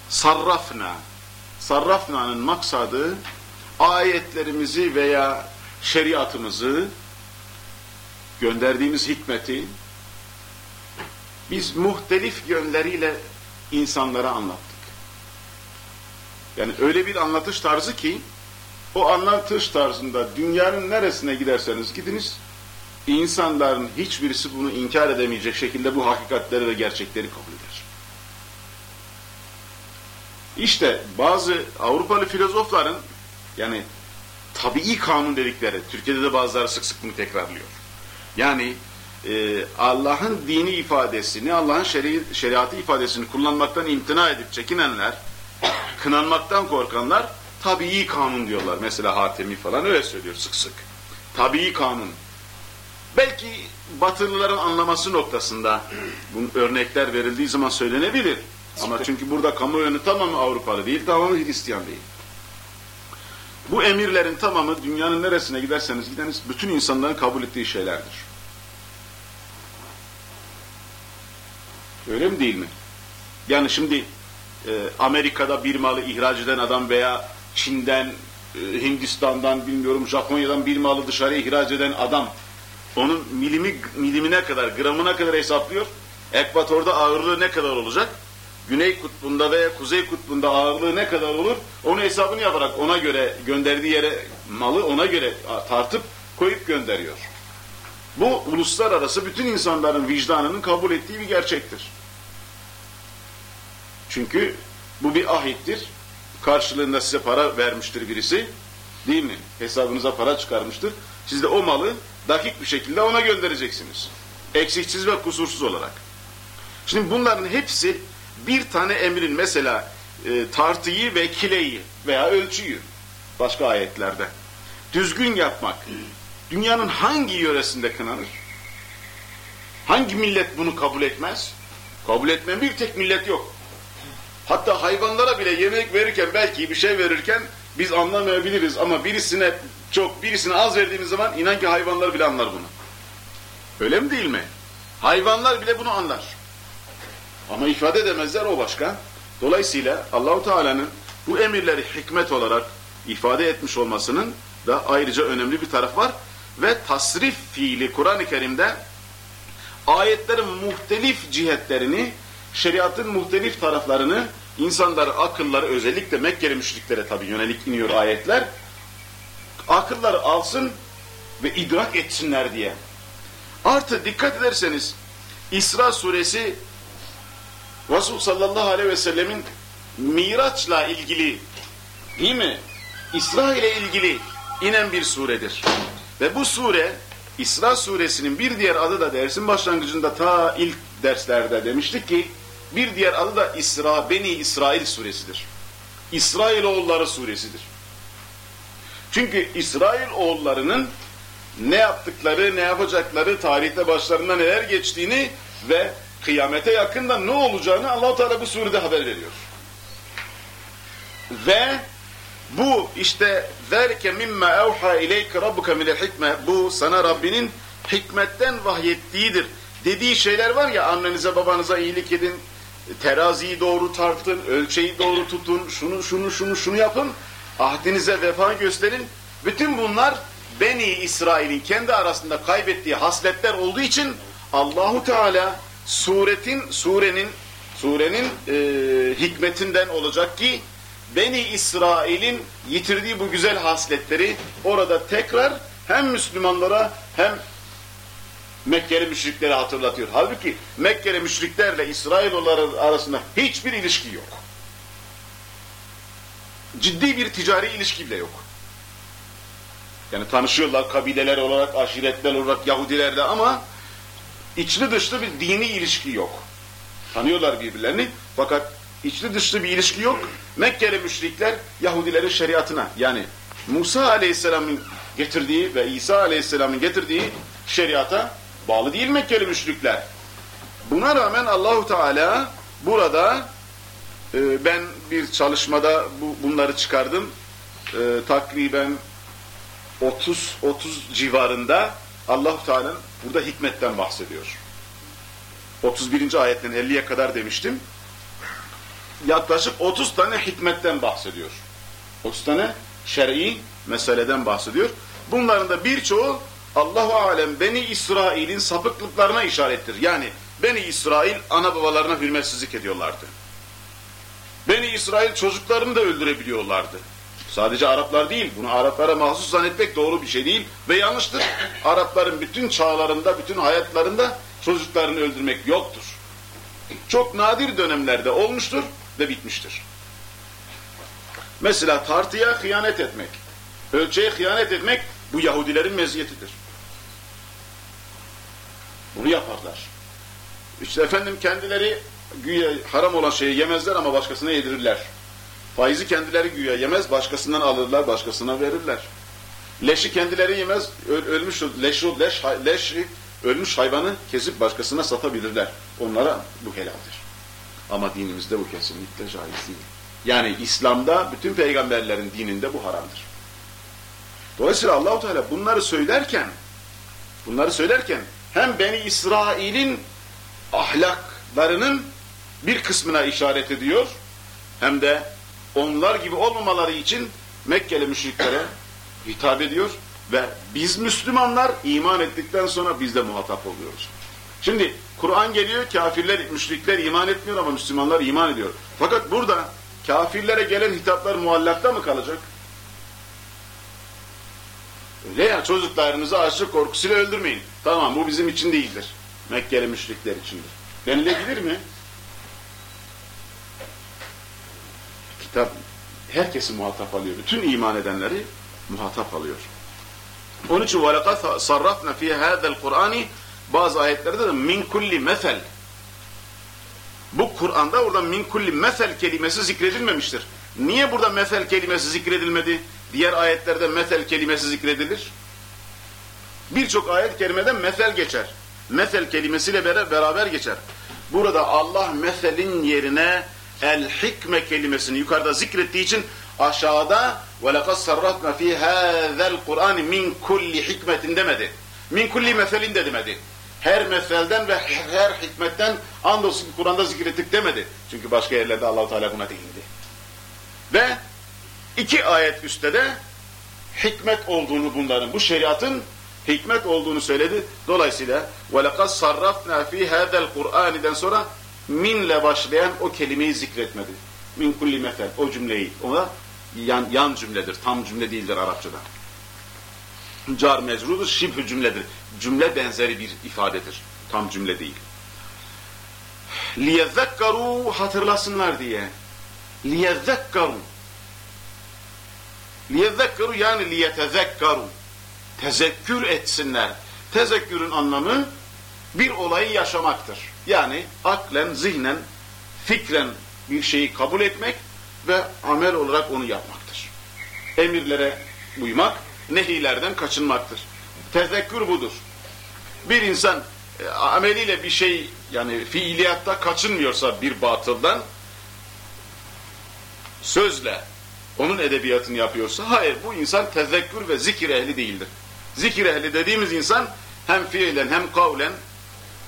sarrafna, sarrafna'nın maksadı ayetlerimizi veya şeriatımızı gönderdiğimiz hikmeti biz muhtelif yönleriyle insanlara anlattık. Yani öyle bir anlatış tarzı ki o anlatış tarzında dünyanın neresine giderseniz gidiniz insanların hiçbirisi bunu inkar edemeyecek şekilde bu hakikatleri ve gerçekleri kabul eder. İşte bazı Avrupalı filozofların yani tabii kanun dedikleri, Türkiye'de de bazıları sık sık bunu tekrarlıyor. Yani e, Allah'ın dini ifadesini, Allah'ın şeri, şeriatı ifadesini kullanmaktan imtina edip çekinenler, kınanmaktan korkanlar tabii kanun diyorlar. Mesela Hatemi falan öyle söylüyor sık sık. Tabii kanun. Belki Batılıların anlaması noktasında bu örnekler verildiği zaman söylenebilir. Ama çünkü burada kamuoyunu tamamı Avrupalı değil, tamamı Hristiyan değil. Bu emirlerin tamamı dünyanın neresine giderseniz gideniz bütün insanların kabul ettiği şeylerdir. Öyle mi değil mi? Yani şimdi e, Amerika'da bir malı ihraç eden adam veya Çin'den, e, Hindistan'dan, bilmiyorum Japonya'dan bir malı dışarıya ihraç eden adam onun milimi, milimine kadar, gramına kadar hesaplıyor. Ekvatorda ağırlığı ne kadar olacak? Güney kutbunda veya kuzey kutbunda ağırlığı ne kadar olur? Onun hesabını yaparak ona göre gönderdiği yere malı ona göre tartıp koyup gönderiyor. Bu uluslararası bütün insanların vicdanının kabul ettiği bir gerçektir. Çünkü bu bir ahittir. Karşılığında size para vermiştir birisi. Değil mi? Hesabınıza para çıkarmıştır. Siz de o malı dakik bir şekilde ona göndereceksiniz. Eksiksiz ve kusursuz olarak. Şimdi bunların hepsi bir tane emrin mesela e, tartıyı ve kileyi veya ölçüyü başka ayetlerde düzgün yapmak dünyanın hangi yöresinde kınanır? Hangi millet bunu kabul etmez? Kabul etmeyen bir tek millet yok. Hatta hayvanlara bile yemek verirken belki bir şey verirken biz anlamayabiliriz ama birisine çok birisine az verdiğimiz zaman inan ki hayvanlar bile anlar bunu. Öyle mi değil mi? Hayvanlar bile bunu anlar. Ama ifade edemezler o başka. Dolayısıyla Allahu Teala'nın bu emirleri hikmet olarak ifade etmiş olmasının da ayrıca önemli bir taraf var. Ve tasrif fiili Kur'an-ı Kerim'de ayetlerin muhtelif cihetlerini, şeriatın muhtelif taraflarını, insanların akılları özellikle Mekkeli müşriklere tabi yönelik iniyor ayetler, akılları alsın ve idrak etsinler diye. Artı dikkat ederseniz İsra suresi Resul sallallahu aleyhi ve sellemin Miraç'la ilgili değil mi? İsra ile ilgili inen bir suredir. Ve bu sure İsra suresinin bir diğer adı da dersin başlangıcında ta ilk derslerde demiştik ki bir diğer adı da İsra Beni İsrail suresidir. İsrail oğulları suresidir. Çünkü İsrail oğullarının ne yaptıkları, ne yapacakları, tarihte başlarına neler geçtiğini ve kıyamete yakında ne olacağını Allah Teala bu surede haber veriyor. Ve bu işte zerke mimme evha ileyke rabbuka minel hikme bu sana Rabbinin hikmetten vahyettiğidir. Dediği şeyler var ya annenize babanıza iyilik edin, teraziyi doğru tartın, ölçeyi doğru tutun, şunu şunu şunu şunu yapın ahdinize vefa gösterin. Bütün bunlar Beni İsrail'in kendi arasında kaybettiği hasletler olduğu için Allahu Teala suretin surenin surenin e, hikmetinden olacak ki Beni İsrail'in yitirdiği bu güzel hasletleri orada tekrar hem Müslümanlara hem Mekkeli müşriklere hatırlatıyor. Halbuki Mekkeli müşriklerle İsrailoğulları arasında hiçbir ilişki yok. Ciddi bir ticari ilişki bile yok. Yani tanışıyorlar kabileler olarak, aşiretler olarak Yahudilerle ama içli dışlı bir dini ilişki yok. Tanıyorlar birbirlerini fakat içli dışlı bir ilişki yok. Mekkeli müşrikler Yahudilerin şeriatına yani Musa Aleyhisselam'ın getirdiği ve İsa Aleyhisselam'ın getirdiği şeriata bağlı değil Mekkeli müşrikler. Buna rağmen Allahu Teala burada e, ben bir çalışmada bu, bunları çıkardım. E, takriben 30 30 civarında Allah Teala'nın burada hikmetten bahsediyor. 31. ayetten 50'ye kadar demiştim. Yaklaşık 30 tane hikmetten bahsediyor. 30 tane şer'i meseleden bahsediyor. Bunların da birçoğu Allahu alem Beni İsrail'in sapıklıklarına işarettir. Yani Beni İsrail ana babalarına hürmetsizlik ediyorlardı. Beni İsrail çocuklarını da öldürebiliyorlardı. Sadece Araplar değil, bunu Araplara mahsus zannetmek doğru bir şey değil ve yanlıştır. Arapların bütün çağlarında, bütün hayatlarında çocuklarını öldürmek yoktur. Çok nadir dönemlerde olmuştur ve bitmiştir. Mesela tartıya hıyanet etmek, ölçeğe hıyanet etmek bu Yahudilerin meziyetidir. Bunu yaparlar. İşte efendim kendileri güya haram olan şeyi yemezler ama başkasına yedirirler. Faizi kendileri güya yemez, başkasından alırlar, başkasına verirler. Leşi kendileri yemez, öl, ölmüş leş, leş, leş, ölmüş hayvanı kesip başkasına satabilirler. Onlara bu helaldir. Ama dinimizde bu kesinlikle caiz değil. Yani İslam'da bütün peygamberlerin dininde bu haramdır. Dolayısıyla Allahu Teala bunları söylerken bunları söylerken hem Beni İsrail'in ahlaklarının bir kısmına işaret ediyor hem de onlar gibi olmamaları için Mekkeli müşriklere hitap ediyor ve biz Müslümanlar iman ettikten sonra biz de muhatap oluyoruz. Şimdi Kur'an geliyor kafirler, müşrikler iman etmiyor ama Müslümanlar iman ediyor. Fakat burada kafirlere gelen hitaplar muallakta mı kalacak? Öyle ya çocuklarınızı açlık korkusuyla öldürmeyin. Tamam bu bizim için değildir. Mekkeli müşrikler içindir. Denilebilir mi? Kitap herkesi muhatap alıyor. Bütün iman edenleri muhatap alıyor. Onun için وَلَقَدْ صَرَّفْنَا فِي هَذَا الْقُرْآنِ bazı ayetlerde de min kulli mesel. Bu Kur'an'da orada min kulli mesel kelimesi zikredilmemiştir. Niye burada mesel kelimesi zikredilmedi? Diğer ayetlerde mesel kelimesi zikredilir. Birçok ayet kerimede mesel geçer. Mesel kelimesiyle beraber geçer. Burada Allah meselin yerine el hikme kelimesini yukarıda zikrettiği için aşağıda ve lekad sarratna fi hazel Kur'an min kulli hikmetin demedi. Min kulli meselin de demedi. Her meselden ve her hikmetten andolsun ki Kur'an'da zikrettik demedi. Çünkü başka yerlerde Allahu Teala buna değindi. Ve iki ayet üstte de hikmet olduğunu bunların bu şeriatın hikmet olduğunu söyledi. Dolayısıyla ve lekad sarrafna fi hazel Kur'an'den sonra minle başlayan o kelimeyi zikretmedi. Min kulli metel, o cümleyi. Ona yan, yan cümledir, tam cümle değildir Arapçada. Car mecrudur, şibh cümledir. Cümle benzeri bir ifadedir. Tam cümle değil. لِيَذَّكَّرُوا hatırlasınlar diye. لِيَذَّكَّرُوا لِيَذَّكَّرُوا yani لِيَتَذَكَّرُوا tezekkür etsinler. Tezekkürün anlamı bir olayı yaşamaktır. Yani aklen, zihnen, fikren bir şeyi kabul etmek ve amel olarak onu yapmaktır. Emirlere uymak, nehilerden kaçınmaktır. Tezekkür budur. Bir insan e, ameliyle bir şey yani fiiliyatta kaçınmıyorsa bir batıldan sözle onun edebiyatını yapıyorsa hayır bu insan tezekkür ve zikir ehli değildir. Zikir ehli dediğimiz insan hem fiilen hem kavlen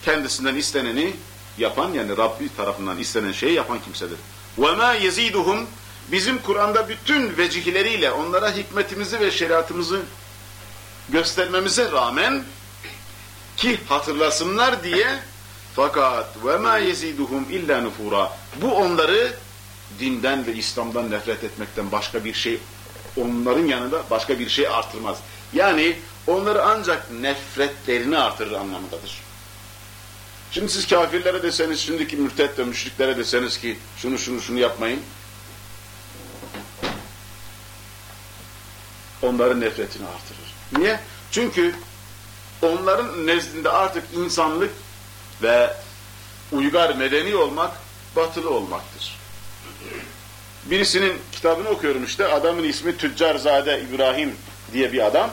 kendisinden isteneni yapan yani Rabbi tarafından istenen şeyi yapan kimsedir. وَمَا يَزِيدُهُمْ Bizim Kur'an'da bütün vecihleriyle onlara hikmetimizi ve şeriatımızı göstermemize rağmen ki hatırlasınlar diye fakat وَمَا يَزِيدُهُمْ illa nufura Bu onları dinden ve İslam'dan nefret etmekten başka bir şey onların yanında başka bir şey artırmaz. Yani onları ancak nefretlerini artırır anlamındadır. Şimdi siz kafirlere deseniz, şimdiki mürtet ve müşriklere deseniz ki şunu şunu şunu yapmayın. Onların nefretini artırır. Niye? Çünkü onların nezdinde artık insanlık ve uygar medeni olmak batılı olmaktır. Birisinin kitabını okuyorum işte, adamın ismi Tüccarzade İbrahim diye bir adam.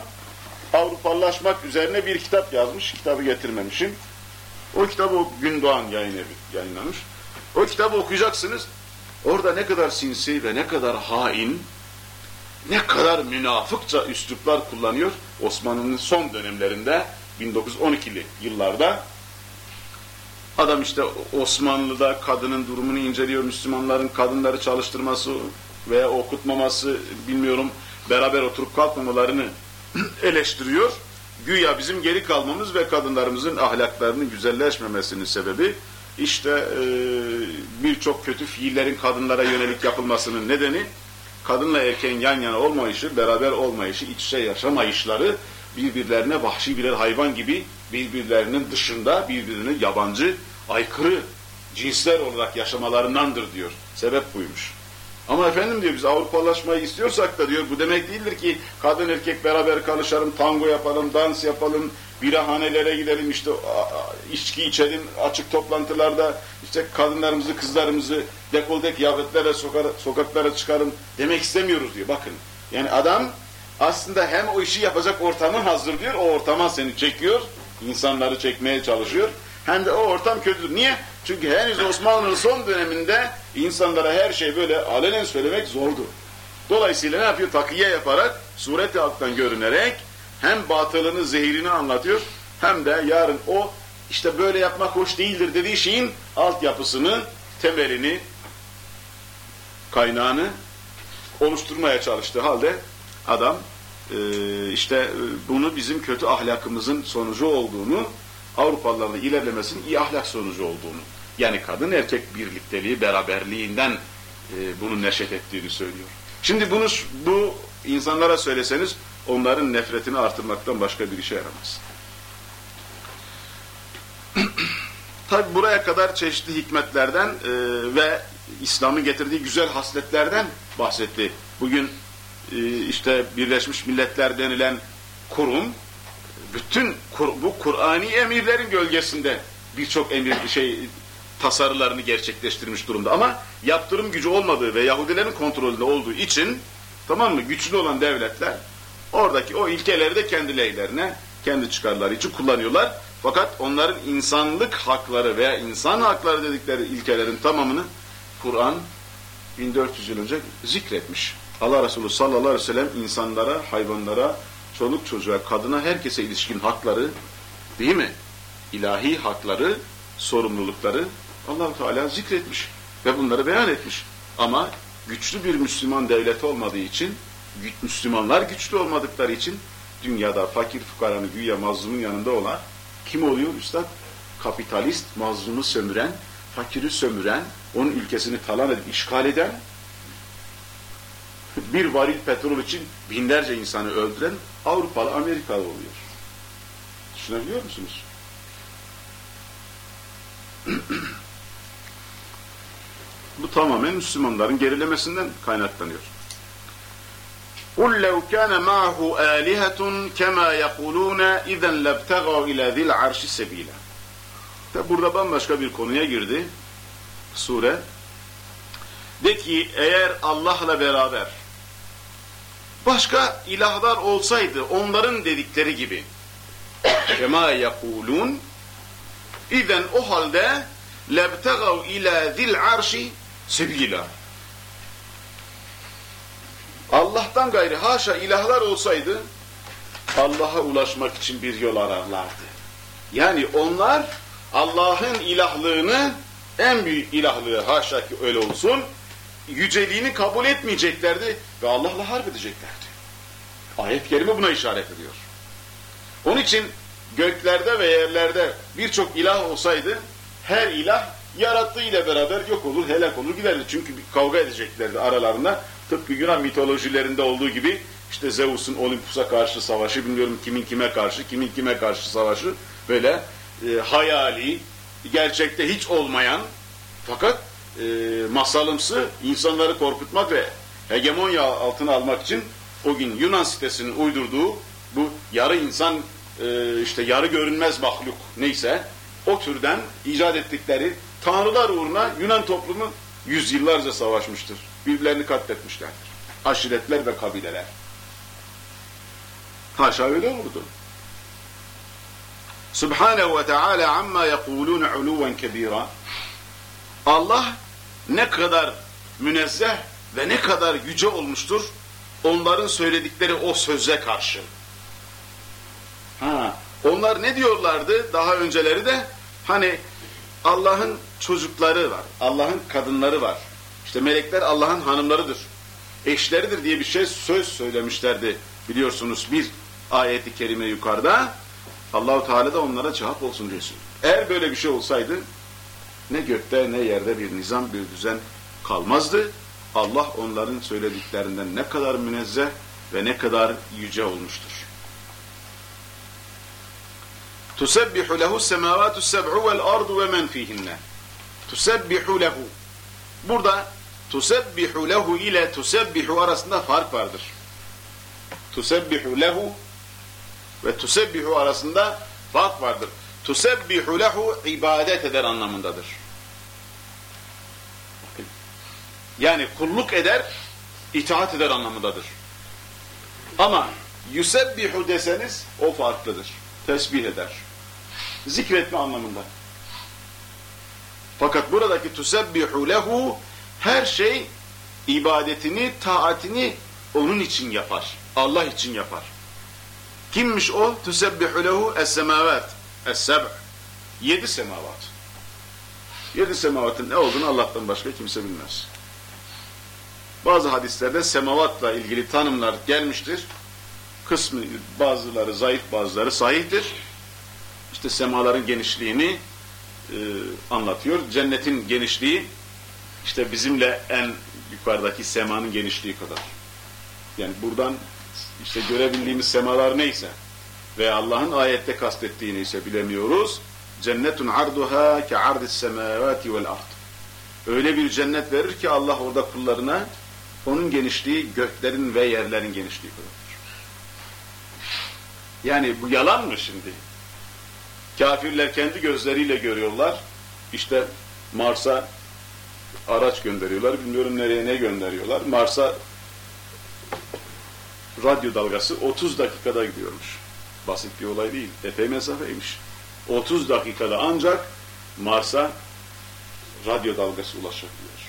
Avrupalılaşmak üzerine bir kitap yazmış, kitabı getirmemişim. O kitabı Gündoğan yayın yayınlamış. O kitabı okuyacaksınız. Orada ne kadar sinsi ve ne kadar hain, ne kadar münafıkça üsluplar kullanıyor. Osmanlı'nın son dönemlerinde 1912'li yıllarda adam işte Osmanlı'da kadının durumunu inceliyor. Müslümanların kadınları çalıştırması veya okutmaması bilmiyorum beraber oturup kalkmamalarını eleştiriyor güya bizim geri kalmamız ve kadınlarımızın ahlaklarının güzelleşmemesinin sebebi işte e, birçok kötü fiillerin kadınlara yönelik yapılmasının nedeni kadınla erkeğin yan yana olmayışı, beraber olmayışı, iç içe yaşamayışları birbirlerine vahşi birer hayvan gibi birbirlerinin dışında birbirine yabancı, aykırı cinsler olarak yaşamalarındandır diyor. Sebep buymuş. Ama efendim diyor biz Avrupalaşmayı istiyorsak da diyor bu demek değildir ki kadın erkek beraber kalışalım, tango yapalım, dans yapalım, birahanelere gidelim işte içki içelim, açık toplantılarda işte kadınlarımızı, kızlarımızı dekolte kıyafetlere sokar, sokaklara çıkarın demek istemiyoruz diyor. Bakın yani adam aslında hem o işi yapacak ortamı hazırlıyor, o ortama seni çekiyor, insanları çekmeye çalışıyor. Hem de o ortam kötüdür. Niye? Çünkü henüz Osmanlı'nın son döneminde insanlara her şey böyle alenen söylemek zordu. Dolayısıyla ne yapıyor? Takiye yaparak, sureti alttan görünerek hem batılını, zehirini anlatıyor hem de yarın o işte böyle yapmak hoş değildir dediği şeyin altyapısını, temelini, kaynağını oluşturmaya çalıştığı halde adam işte bunu bizim kötü ahlakımızın sonucu olduğunu Avrupalılarla ilerlemesinin iyi ahlak sonucu olduğunu, yani kadın erkek birlikteliği, beraberliğinden e, bunun neşet ettiğini söylüyor. Şimdi bunu bu insanlara söyleseniz onların nefretini artırmaktan başka bir işe yaramaz. Tabi buraya kadar çeşitli hikmetlerden e, ve İslam'ın getirdiği güzel hasletlerden bahsetti. Bugün e, işte Birleşmiş Milletler denilen kurum bütün bu Kur'ani emirlerin gölgesinde birçok emir şey tasarılarını gerçekleştirmiş durumda. Ama yaptırım gücü olmadığı ve Yahudilerin kontrolünde olduğu için tamam mı güçlü olan devletler oradaki o ilkeleri de kendi lehlerine, kendi çıkarları için kullanıyorlar. Fakat onların insanlık hakları veya insan hakları dedikleri ilkelerin tamamını Kur'an 1400 yıl önce zikretmiş. Allah Resulü sallallahu aleyhi ve sellem insanlara, hayvanlara, çoluk çocuğa, kadına, herkese ilişkin hakları değil mi? İlahi hakları, sorumlulukları allah Teala zikretmiş ve bunları beyan etmiş. Ama güçlü bir Müslüman devleti olmadığı için, Müslümanlar güçlü olmadıkları için dünyada fakir fukaranın güya mazlumun yanında olan kim oluyor üstad? Kapitalist, mazlumu sömüren, fakiri sömüren, onun ülkesini talan edip işgal eden, bir varil petrol için binlerce insanı öldüren Avrupalı, Amerikalı oluyor. Düşünebiliyor musunuz? Bu tamamen Müslümanların gerilemesinden kaynaklanıyor. قُلْ لَوْ كَانَ مَعَهُ آلِهَةٌ كَمَا يَقُولُونَ اِذَنْ لَبْتَغَوْا اِلَى ذِي الْعَرْشِ سَب۪يلًا Tabi burada bambaşka bir konuya girdi sure. De ki eğer Allah'la beraber başka ilahlar olsaydı onların dedikleri gibi kema yekulun İzen o halde lebtegav ila zil arşi sebila. Allah'tan gayri haşa ilahlar olsaydı Allah'a ulaşmak için bir yol ararlardı. Yani onlar Allah'ın ilahlığını en büyük ilahlığı haşa ki öyle olsun yüceliğini kabul etmeyeceklerdi ve Allah'la harp edeceklerdi. Ayet-i kerime buna işaret ediyor. Onun için göklerde ve yerlerde birçok ilah olsaydı her ilah yarattığı ile beraber yok olur, helak olur giderdi. Çünkü kavga edeceklerdi aralarında. Tıpkı Yunan mitolojilerinde olduğu gibi işte Zeus'un Olympus'a karşı savaşı, bilmiyorum kimin kime karşı, kimin kime karşı savaşı böyle e, hayali, gerçekte hiç olmayan fakat e, masalımsı insanları korkutmak ve hegemonya altına almak için o gün Yunan sitesinin uydurduğu bu yarı insan e, işte yarı görünmez mahluk neyse o türden icat ettikleri tanrılar uğruna Yunan toplumu yüzyıllarca savaşmıştır. Birbirlerini katletmişlerdir. Aşiretler ve kabileler. Haşa öyle olurdu. Subhanehu ve Teala amma yekulun uluven kebira. Allah ne kadar münezzeh ve ne kadar yüce olmuştur onların söyledikleri o söze karşı. Ha, onlar ne diyorlardı daha önceleri de hani Allah'ın çocukları var, Allah'ın kadınları var. İşte melekler Allah'ın hanımlarıdır, eşleridir diye bir şey söz söylemişlerdi biliyorsunuz bir ayeti kerime yukarıda. Allahu Teala da onlara cevap olsun diyorsun. Eğer böyle bir şey olsaydı ne gökte ne yerde bir nizam, bir düzen kalmazdı. Allah onların söylediklerinden ne kadar münezzeh ve ne kadar yüce olmuştur. Tusebbihu lehu semavatu seb'u vel ardu ve men fihinne. Tusebbihu lehu. Burada tusebbihu lehu ile tusebbihu arasında fark vardır. Tusebbihu lehu ve tusebbihu arasında fark vardır. Tusebbihu lehu ibadet eder anlamındadır. Yani kulluk eder, itaat eder anlamındadır. Ama yusebbihu deseniz o farklıdır. Tesbih eder. Zikretme anlamında. Fakat buradaki tusebbihu lehu her şey ibadetini, taatini onun için yapar. Allah için yapar. Kimmiş o? Tusebbihu lehu es-semavat. Es-seb' Yedi semavat. Yedi semavatın ne olduğunu Allah'tan başka kimse bilmez. Bazı hadislerde semavatla ilgili tanımlar gelmiştir. Kısmı bazıları zayıf bazıları sahihtir. İşte semaların genişliğini e, anlatıyor. Cennetin genişliği işte bizimle en yukarıdaki semanın genişliği kadar. Yani buradan işte görebildiğimiz semalar neyse ve Allah'ın ayette kastettiği neyse bilemiyoruz. Cennetun arduha ke ardis semavati vel ard. Öyle bir cennet verir ki Allah orada kullarına onun genişliği göklerin ve yerlerin genişliği kadardır. Yani bu yalan mı şimdi? Kafirler kendi gözleriyle görüyorlar. İşte Mars'a araç gönderiyorlar. Bilmiyorum nereye ne gönderiyorlar. Mars'a radyo dalgası 30 dakikada gidiyormuş. Basit bir olay değil. Epey mesafeymiş. 30 dakikada ancak Mars'a radyo dalgası ulaşabiliyor.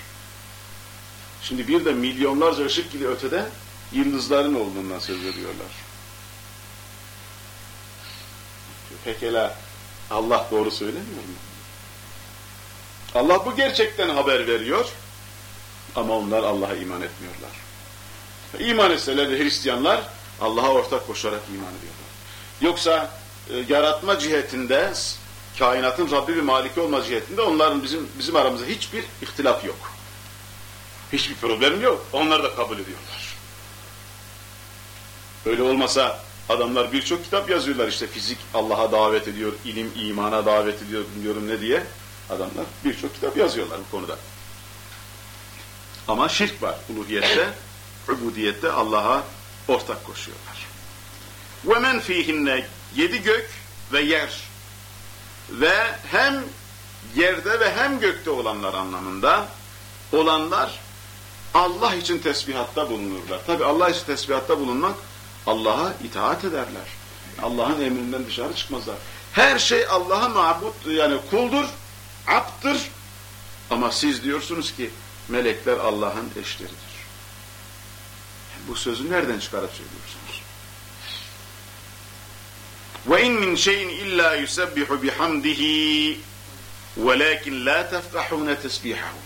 Şimdi bir de milyonlarca ışık yılı ötede yıldızların olduğundan söz ediyorlar. Pekala Allah doğru söylemiyor mu? Allah bu gerçekten haber veriyor Ama onlar Allah'a iman etmiyorlar. İman etseler Hristiyanlar Allah'a ortak koşarak iman ediyorlar. Yoksa e, yaratma cihetinde, kainatın Rabbi ve Maliki olma cihetinde onların bizim bizim aramızda hiçbir ihtilaf yok. Hiçbir problem yok. Onlar da kabul ediyorlar. Öyle olmasa adamlar birçok kitap yazıyorlar işte fizik Allah'a davet ediyor, ilim imana davet ediyor bilmiyorum ne diye. Adamlar birçok kitap yazıyorlar bu konuda. Ama şirk var uluhiyette, ubudiyette Allah'a ortak koşuyorlar. وَمَنْ ف۪يهِنَّ Yedi gök ve yer ve hem yerde ve hem gökte olanlar anlamında olanlar Allah için tesbihatta bulunurlar. Tabi Allah için tesbihatta bulunmak Allah'a itaat ederler. Allah'ın emrinden dışarı çıkmazlar. Her şey Allah'a mabut yani kuldur, aptır. Ama siz diyorsunuz ki melekler Allah'ın eşleridir. Bu sözü nereden çıkarıp söylüyorsunuz? Ve in min şeyin illa yusabbihu bihamdihi velakin la tefkahune tesbihahu.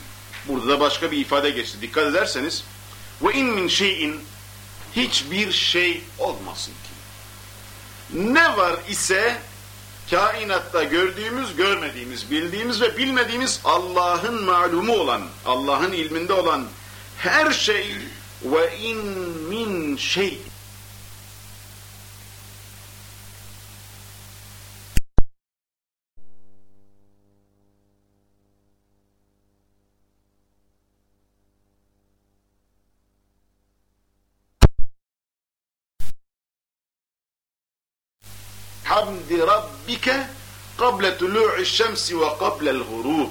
Burada da başka bir ifade geçti. Dikkat ederseniz ve in min şeyin hiçbir şey olmasın ki. Ne var ise kainatta gördüğümüz, görmediğimiz, bildiğimiz ve bilmediğimiz Allah'ın malumu olan, Allah'ın ilminde olan her şey ve in min şey hamdi rabbike tulu'i şemsi ve kablel gurub.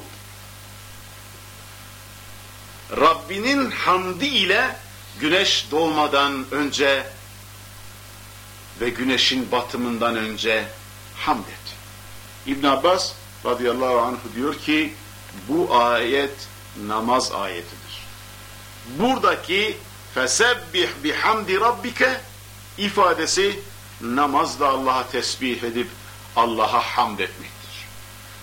Rabbinin hamdi ile güneş doğmadan önce ve güneşin batımından önce hamd et. İbn Abbas radıyallahu anh diyor ki bu ayet namaz ayetidir. Buradaki fesebbih bihamdi rabbike ifadesi namazla Allah'a tesbih edip Allah'a hamd etmektir.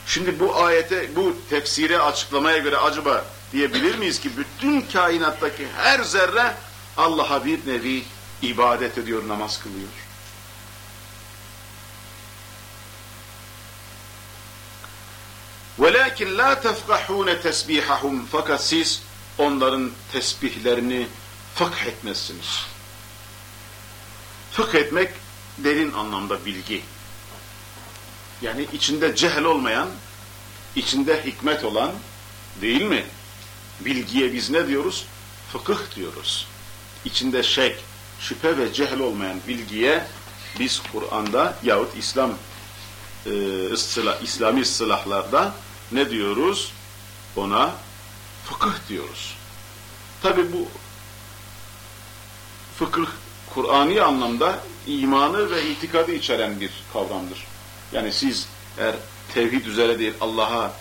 Şimdi bu ayete, bu tefsire açıklamaya göre acaba diyebilir miyiz ki bütün kainattaki her zerre Allah'a bir nevi ibadet ediyor, namaz kılıyor. وَلَكِنْ لَا تَفْقَحُونَ تَسْبِيحَهُمْ Fakat siz onların tesbihlerini fıkh etmezsiniz. Fıkh etmek derin anlamda bilgi. Yani içinde cehel olmayan, içinde hikmet olan değil mi? Bilgiye biz ne diyoruz? Fıkıh diyoruz. İçinde şek, şüphe ve cehel olmayan bilgiye biz Kur'an'da yahut İslam e, ıstılah, İslami ıstılahlarda ne diyoruz? Ona fıkıh diyoruz. Tabi bu fıkıh Kur'ani anlamda imanı ve itikadı içeren bir kavramdır. Yani siz eğer tevhid üzere değil Allah'a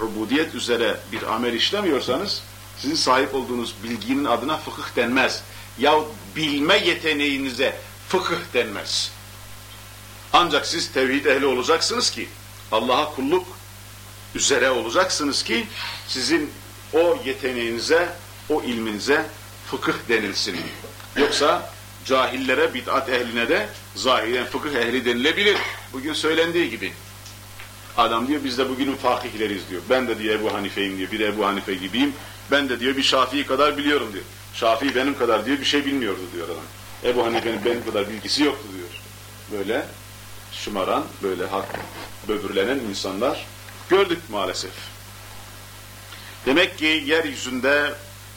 rububiyet üzere bir amel işlemiyorsanız sizin sahip olduğunuz bilginin adına fıkıh denmez. Ya bilme yeteneğinize fıkıh denmez. Ancak siz tevhid ehli olacaksınız ki Allah'a kulluk üzere olacaksınız ki sizin o yeteneğinize, o ilminize fıkıh denilsin. Yoksa cahillere, bid'at ehline de zahiren fıkıh ehli denilebilir. Bugün söylendiği gibi. Adam diyor biz de bugünün fakihleriz diyor. Ben de diyor Ebu Hanife'yim diyor. Bir Ebu Hanife gibiyim. Ben de diyor bir Şafii kadar biliyorum diyor. Şafii benim kadar diyor bir şey bilmiyordu diyor adam. Ebu Hanife'nin benim kadar bilgisi yoktu diyor. Böyle şımaran, böyle hak böbürlenen insanlar gördük maalesef. Demek ki yeryüzünde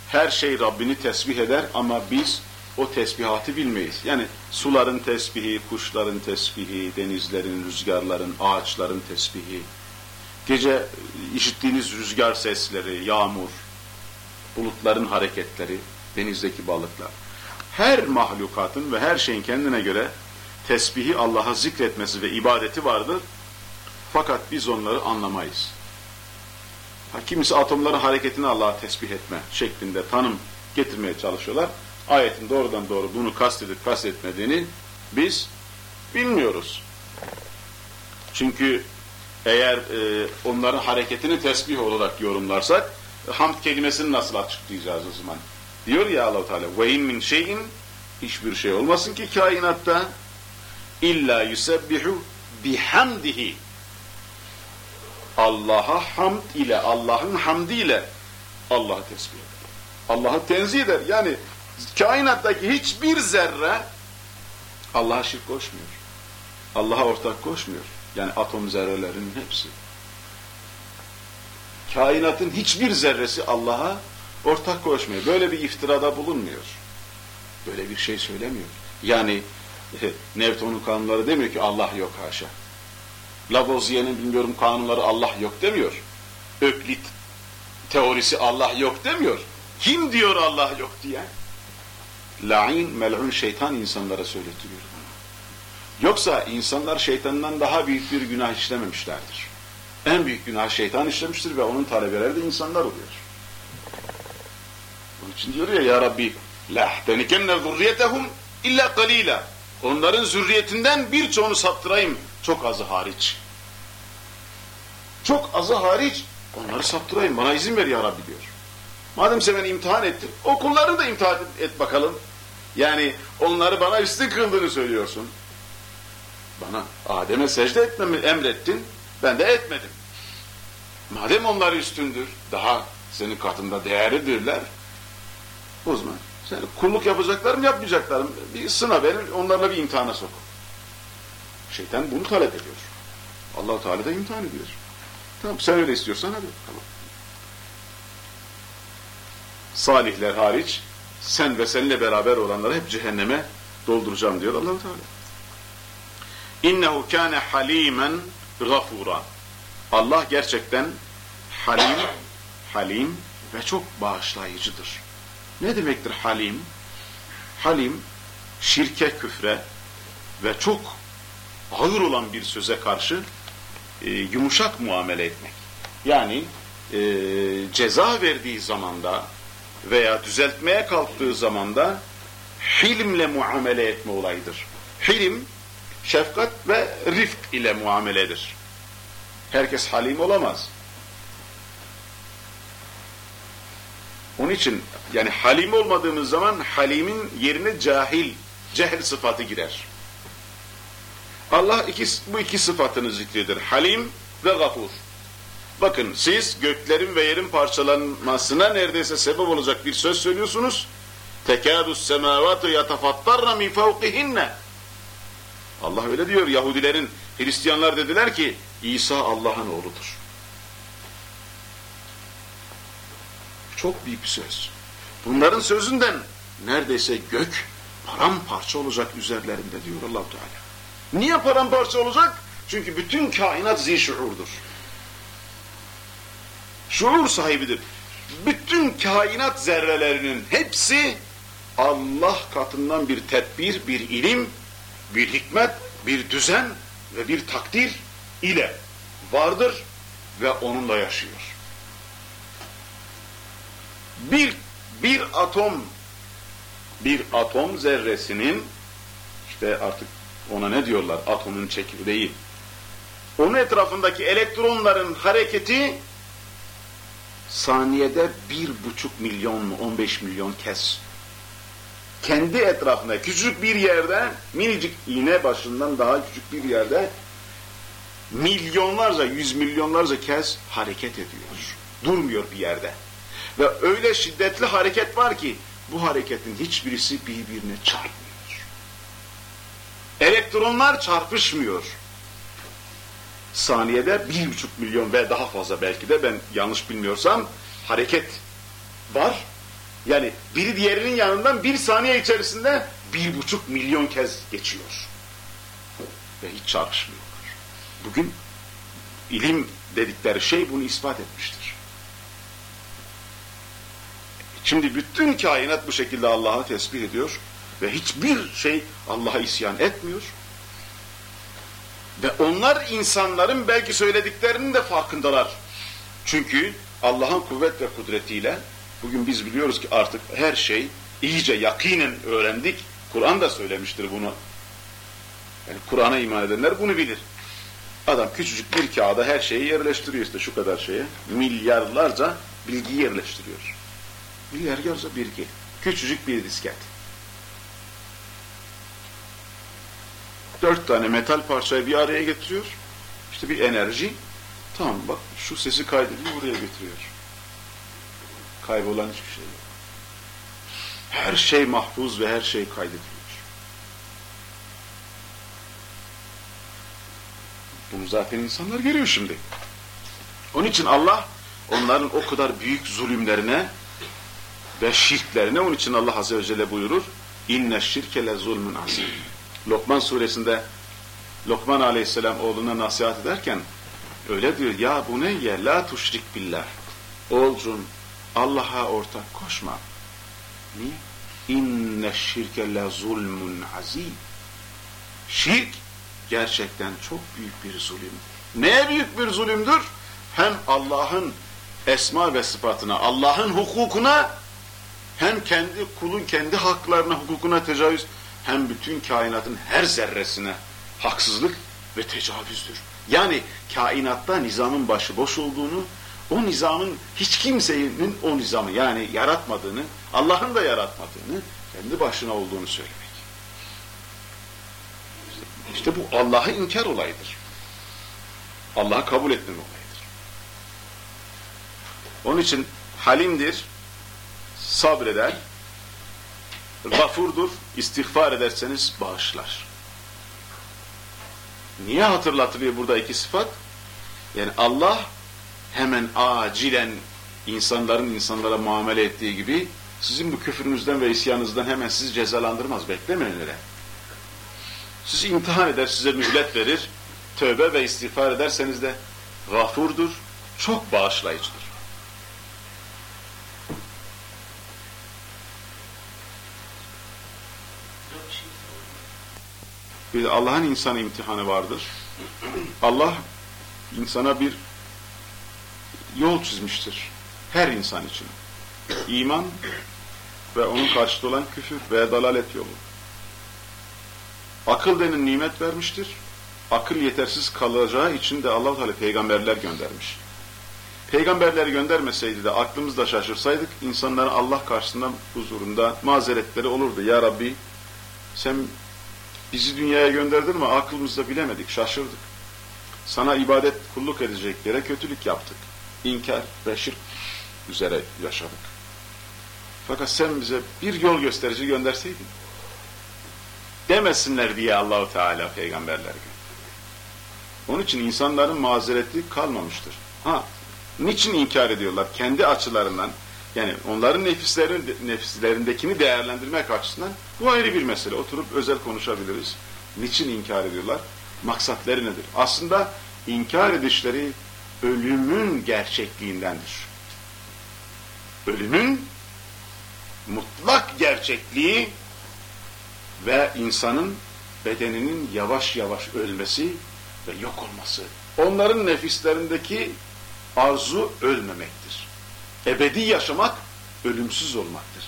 her şey Rabbini tesbih eder ama biz o tesbihatı bilmeyiz. Yani suların tesbihi, kuşların tesbihi, denizlerin, rüzgarların, ağaçların tesbihi, gece işittiğiniz rüzgar sesleri, yağmur, bulutların hareketleri, denizdeki balıklar. Her mahlukatın ve her şeyin kendine göre tesbihi Allah'a zikretmesi ve ibadeti vardır. Fakat biz onları anlamayız. Kimisi atomların hareketini Allah'a tesbih etme şeklinde tanım getirmeye çalışıyorlar ayetin doğrudan doğru bunu kastedip kastetmediğini biz bilmiyoruz. Çünkü eğer e, onların hareketini tesbih olarak yorumlarsak hamd kelimesini nasıl açıklayacağız o zaman? Diyor ya Allah-u Teala ve in min şeyin hiçbir şey olmasın ki kainatta illa yusebbihu bihamdihi Allah'a hamd ile Allah'ın hamdiyle Allah'ı tesbih eder. Allah'ı tenzih eder. Yani kainattaki hiçbir zerre Allah'a şirk koşmuyor. Allah'a ortak koşmuyor. Yani atom zerrelerinin hepsi. Kainatın hiçbir zerresi Allah'a ortak koşmuyor. Böyle bir iftirada bulunmuyor. Böyle bir şey söylemiyor. Yani Newton'un kanunları demiyor ki Allah yok haşa. Lavoisier'in bilmiyorum kanunları Allah yok demiyor. Öklit teorisi Allah yok demiyor. Kim diyor Allah yok diye? Lain, mel'un şeytan insanlara söyletiliyor. Yoksa insanlar şeytandan daha büyük bir günah işlememişlerdir. En büyük günah şeytan işlemiştir ve onun talebeleri de insanlar oluyor. Onun için diyor ya ya Rabbi la tehnikenne zurriyetehum illa kalila. Onların zürriyetinden birçoğunu saptırayım. Çok azı hariç. Çok azı hariç onları saptırayım. Bana izin ver ya Rabbi diyor. Madem sen beni imtihan ettin, okullarını da imtihan et bakalım. Yani onları bana üstün kıldığını söylüyorsun. Bana Adem'e secde etmemi emrettin, ben de etmedim. Madem onlar üstündür, daha senin katında değerlidirler, o zaman sen kulluk yapacaklarım yapmayacaklarım bir sınav verin, onlarla bir imtihana sok. Şeytan bunu talep ediyor. allah Teala da imtihan ediyor. Tamam sen öyle istiyorsan hadi. Tamam. Salihler hariç sen ve seninle beraber olanları hep cehenneme dolduracağım diyor allah Teala. İnnehu kâne halimen gafura. Allah gerçekten halim, halim ve çok bağışlayıcıdır. Ne demektir halim? Halim, şirke, küfre ve çok ağır olan bir söze karşı e, yumuşak muamele etmek. Yani e, ceza verdiği zamanda veya düzeltmeye kalktığı zamanda hilimle muamele etme olayıdır. Hilim, şefkat ve rifk ile muameledir. Herkes halim olamaz. Onun için yani halim olmadığımız zaman halimin yerine cahil, cehil sıfatı girer. Allah iki, bu iki sıfatını zikredir. Halim ve gafur. Bakın siz göklerin ve yerin parçalanmasına neredeyse sebep olacak bir söz söylüyorsunuz. Tekadus semavatu yatafattarna min fevkihinne. Allah öyle diyor Yahudilerin, Hristiyanlar dediler ki İsa Allah'ın oğludur. Çok büyük bir söz. Bunların sözünden neredeyse gök paramparça olacak üzerlerinde diyor allah Teala. Niye paramparça olacak? Çünkü bütün kainat zişuurdur. Şuur sahibidir. Bütün kainat zerrelerinin hepsi Allah katından bir tedbir, bir ilim, bir hikmet, bir düzen ve bir takdir ile vardır ve onunla yaşıyor. Bir, bir atom bir atom zerresinin işte artık ona ne diyorlar atomun çekirdeği onun etrafındaki elektronların hareketi saniyede bir buçuk milyon mu on beş milyon kez kendi etrafında küçük bir yerde minicik iğne başından daha küçük bir yerde milyonlarca, yüz milyonlarca kez hareket ediyor. Durmuyor bir yerde. Ve öyle şiddetli hareket var ki bu hareketin hiçbirisi birbirine çarpmıyor. Elektronlar çarpışmıyor. Saniyede bir buçuk milyon ve daha fazla belki de ben yanlış bilmiyorsam hareket var. Yani biri diğerinin yanından bir saniye içerisinde bir buçuk milyon kez geçiyor. Ve hiç çarpışmıyorlar. Bugün ilim dedikleri şey bunu ispat etmiştir. Şimdi bütün kainat bu şekilde Allah'a tesbih ediyor ve hiçbir şey Allah'a isyan etmiyor. Ve onlar insanların belki söylediklerinin de farkındalar. Çünkü Allah'ın kuvvet ve kudretiyle bugün biz biliyoruz ki artık her şey iyice yakinen öğrendik. Kur'an da söylemiştir bunu. Yani Kur'an'a iman edenler bunu bilir. Adam küçücük bir kağıda her şeyi yerleştiriyor işte şu kadar şeye. Milyarlarca bilgiyi yerleştiriyor. Milyarlarca bilgi. Küçücük bir disket. Dört tane metal parçayı bir araya getiriyor. İşte bir enerji. Tamam bak şu sesi kaydediyor buraya getiriyor. Kaybolan hiçbir şey yok. Her şey mahfuz ve her şey kaydediliyor. Bunu zaten insanlar görüyor şimdi. Onun için Allah onların o kadar büyük zulümlerine ve şirklerine onun için Allah Azze ve Celle buyurur inne şirke zulmün azim. Lokman suresinde Lokman aleyhisselam oğluna nasihat ederken öyle diyor ya bu ne ya la tuşrik billah. Oğulcum Allah'a ortak koşma. Niye? İnne şirke le zulmün azim. Şirk gerçekten çok büyük bir zulüm. Neye büyük bir zulümdür? Hem Allah'ın esma ve sıfatına, Allah'ın hukukuna hem kendi kulun kendi haklarına, hukukuna tecavüz hem bütün kainatın her zerresine haksızlık ve tecavüzdür. Yani kainatta nizamın başı boş olduğunu, o nizamın hiç kimsenin o nizamı yani yaratmadığını, Allah'ın da yaratmadığını, kendi başına olduğunu söylemek. İşte bu Allah'ı inkar olayıdır. Allah'ı kabul etmeme olayıdır. Onun için halimdir, sabreder, gafurdur, istiğfar ederseniz bağışlar. Niye hatırlatılıyor burada iki sıfat? Yani Allah hemen acilen insanların insanlara muamele ettiği gibi sizin bu küfrünüzden ve isyanınızdan hemen sizi cezalandırmaz. Beklemeyin öyle. Sizi imtihan eder, size mühlet verir. Tövbe ve istiğfar ederseniz de gafurdur, çok bağışlayıcıdır. Bir de Allah'ın insan imtihanı vardır. Allah insana bir yol çizmiştir. Her insan için. İman ve onun karşıtı olan küfür ve dalalet yolu. Akıl denen nimet vermiştir. Akıl yetersiz kalacağı için de allah Teala peygamberler göndermiş. Peygamberler göndermeseydi de aklımızda şaşırsaydık insanların Allah karşısında huzurunda mazeretleri olurdu. Ya Rabbi sen bizi dünyaya gönderdin mi aklımızda bilemedik, şaşırdık. Sana ibadet, kulluk edeceklere kötülük yaptık. İnkar ve şirk üzere yaşadık. Fakat sen bize bir yol gösterici gönderseydin demesinler diye Allahu Teala peygamberler. Onun için insanların mazereti kalmamıştır. Ha, niçin inkar ediyorlar? Kendi açılarından, yani onların nefislerin, nefislerindekini değerlendirmek açısından bu ayrı bir mesele. Oturup özel konuşabiliriz. Niçin inkar ediyorlar? Maksatları nedir? Aslında inkar edişleri ölümün gerçekliğindendir. Ölümün mutlak gerçekliği ve insanın bedeninin yavaş yavaş ölmesi ve yok olması. Onların nefislerindeki arzu ölmemektir. Ebedi yaşamak ölümsüz olmaktır.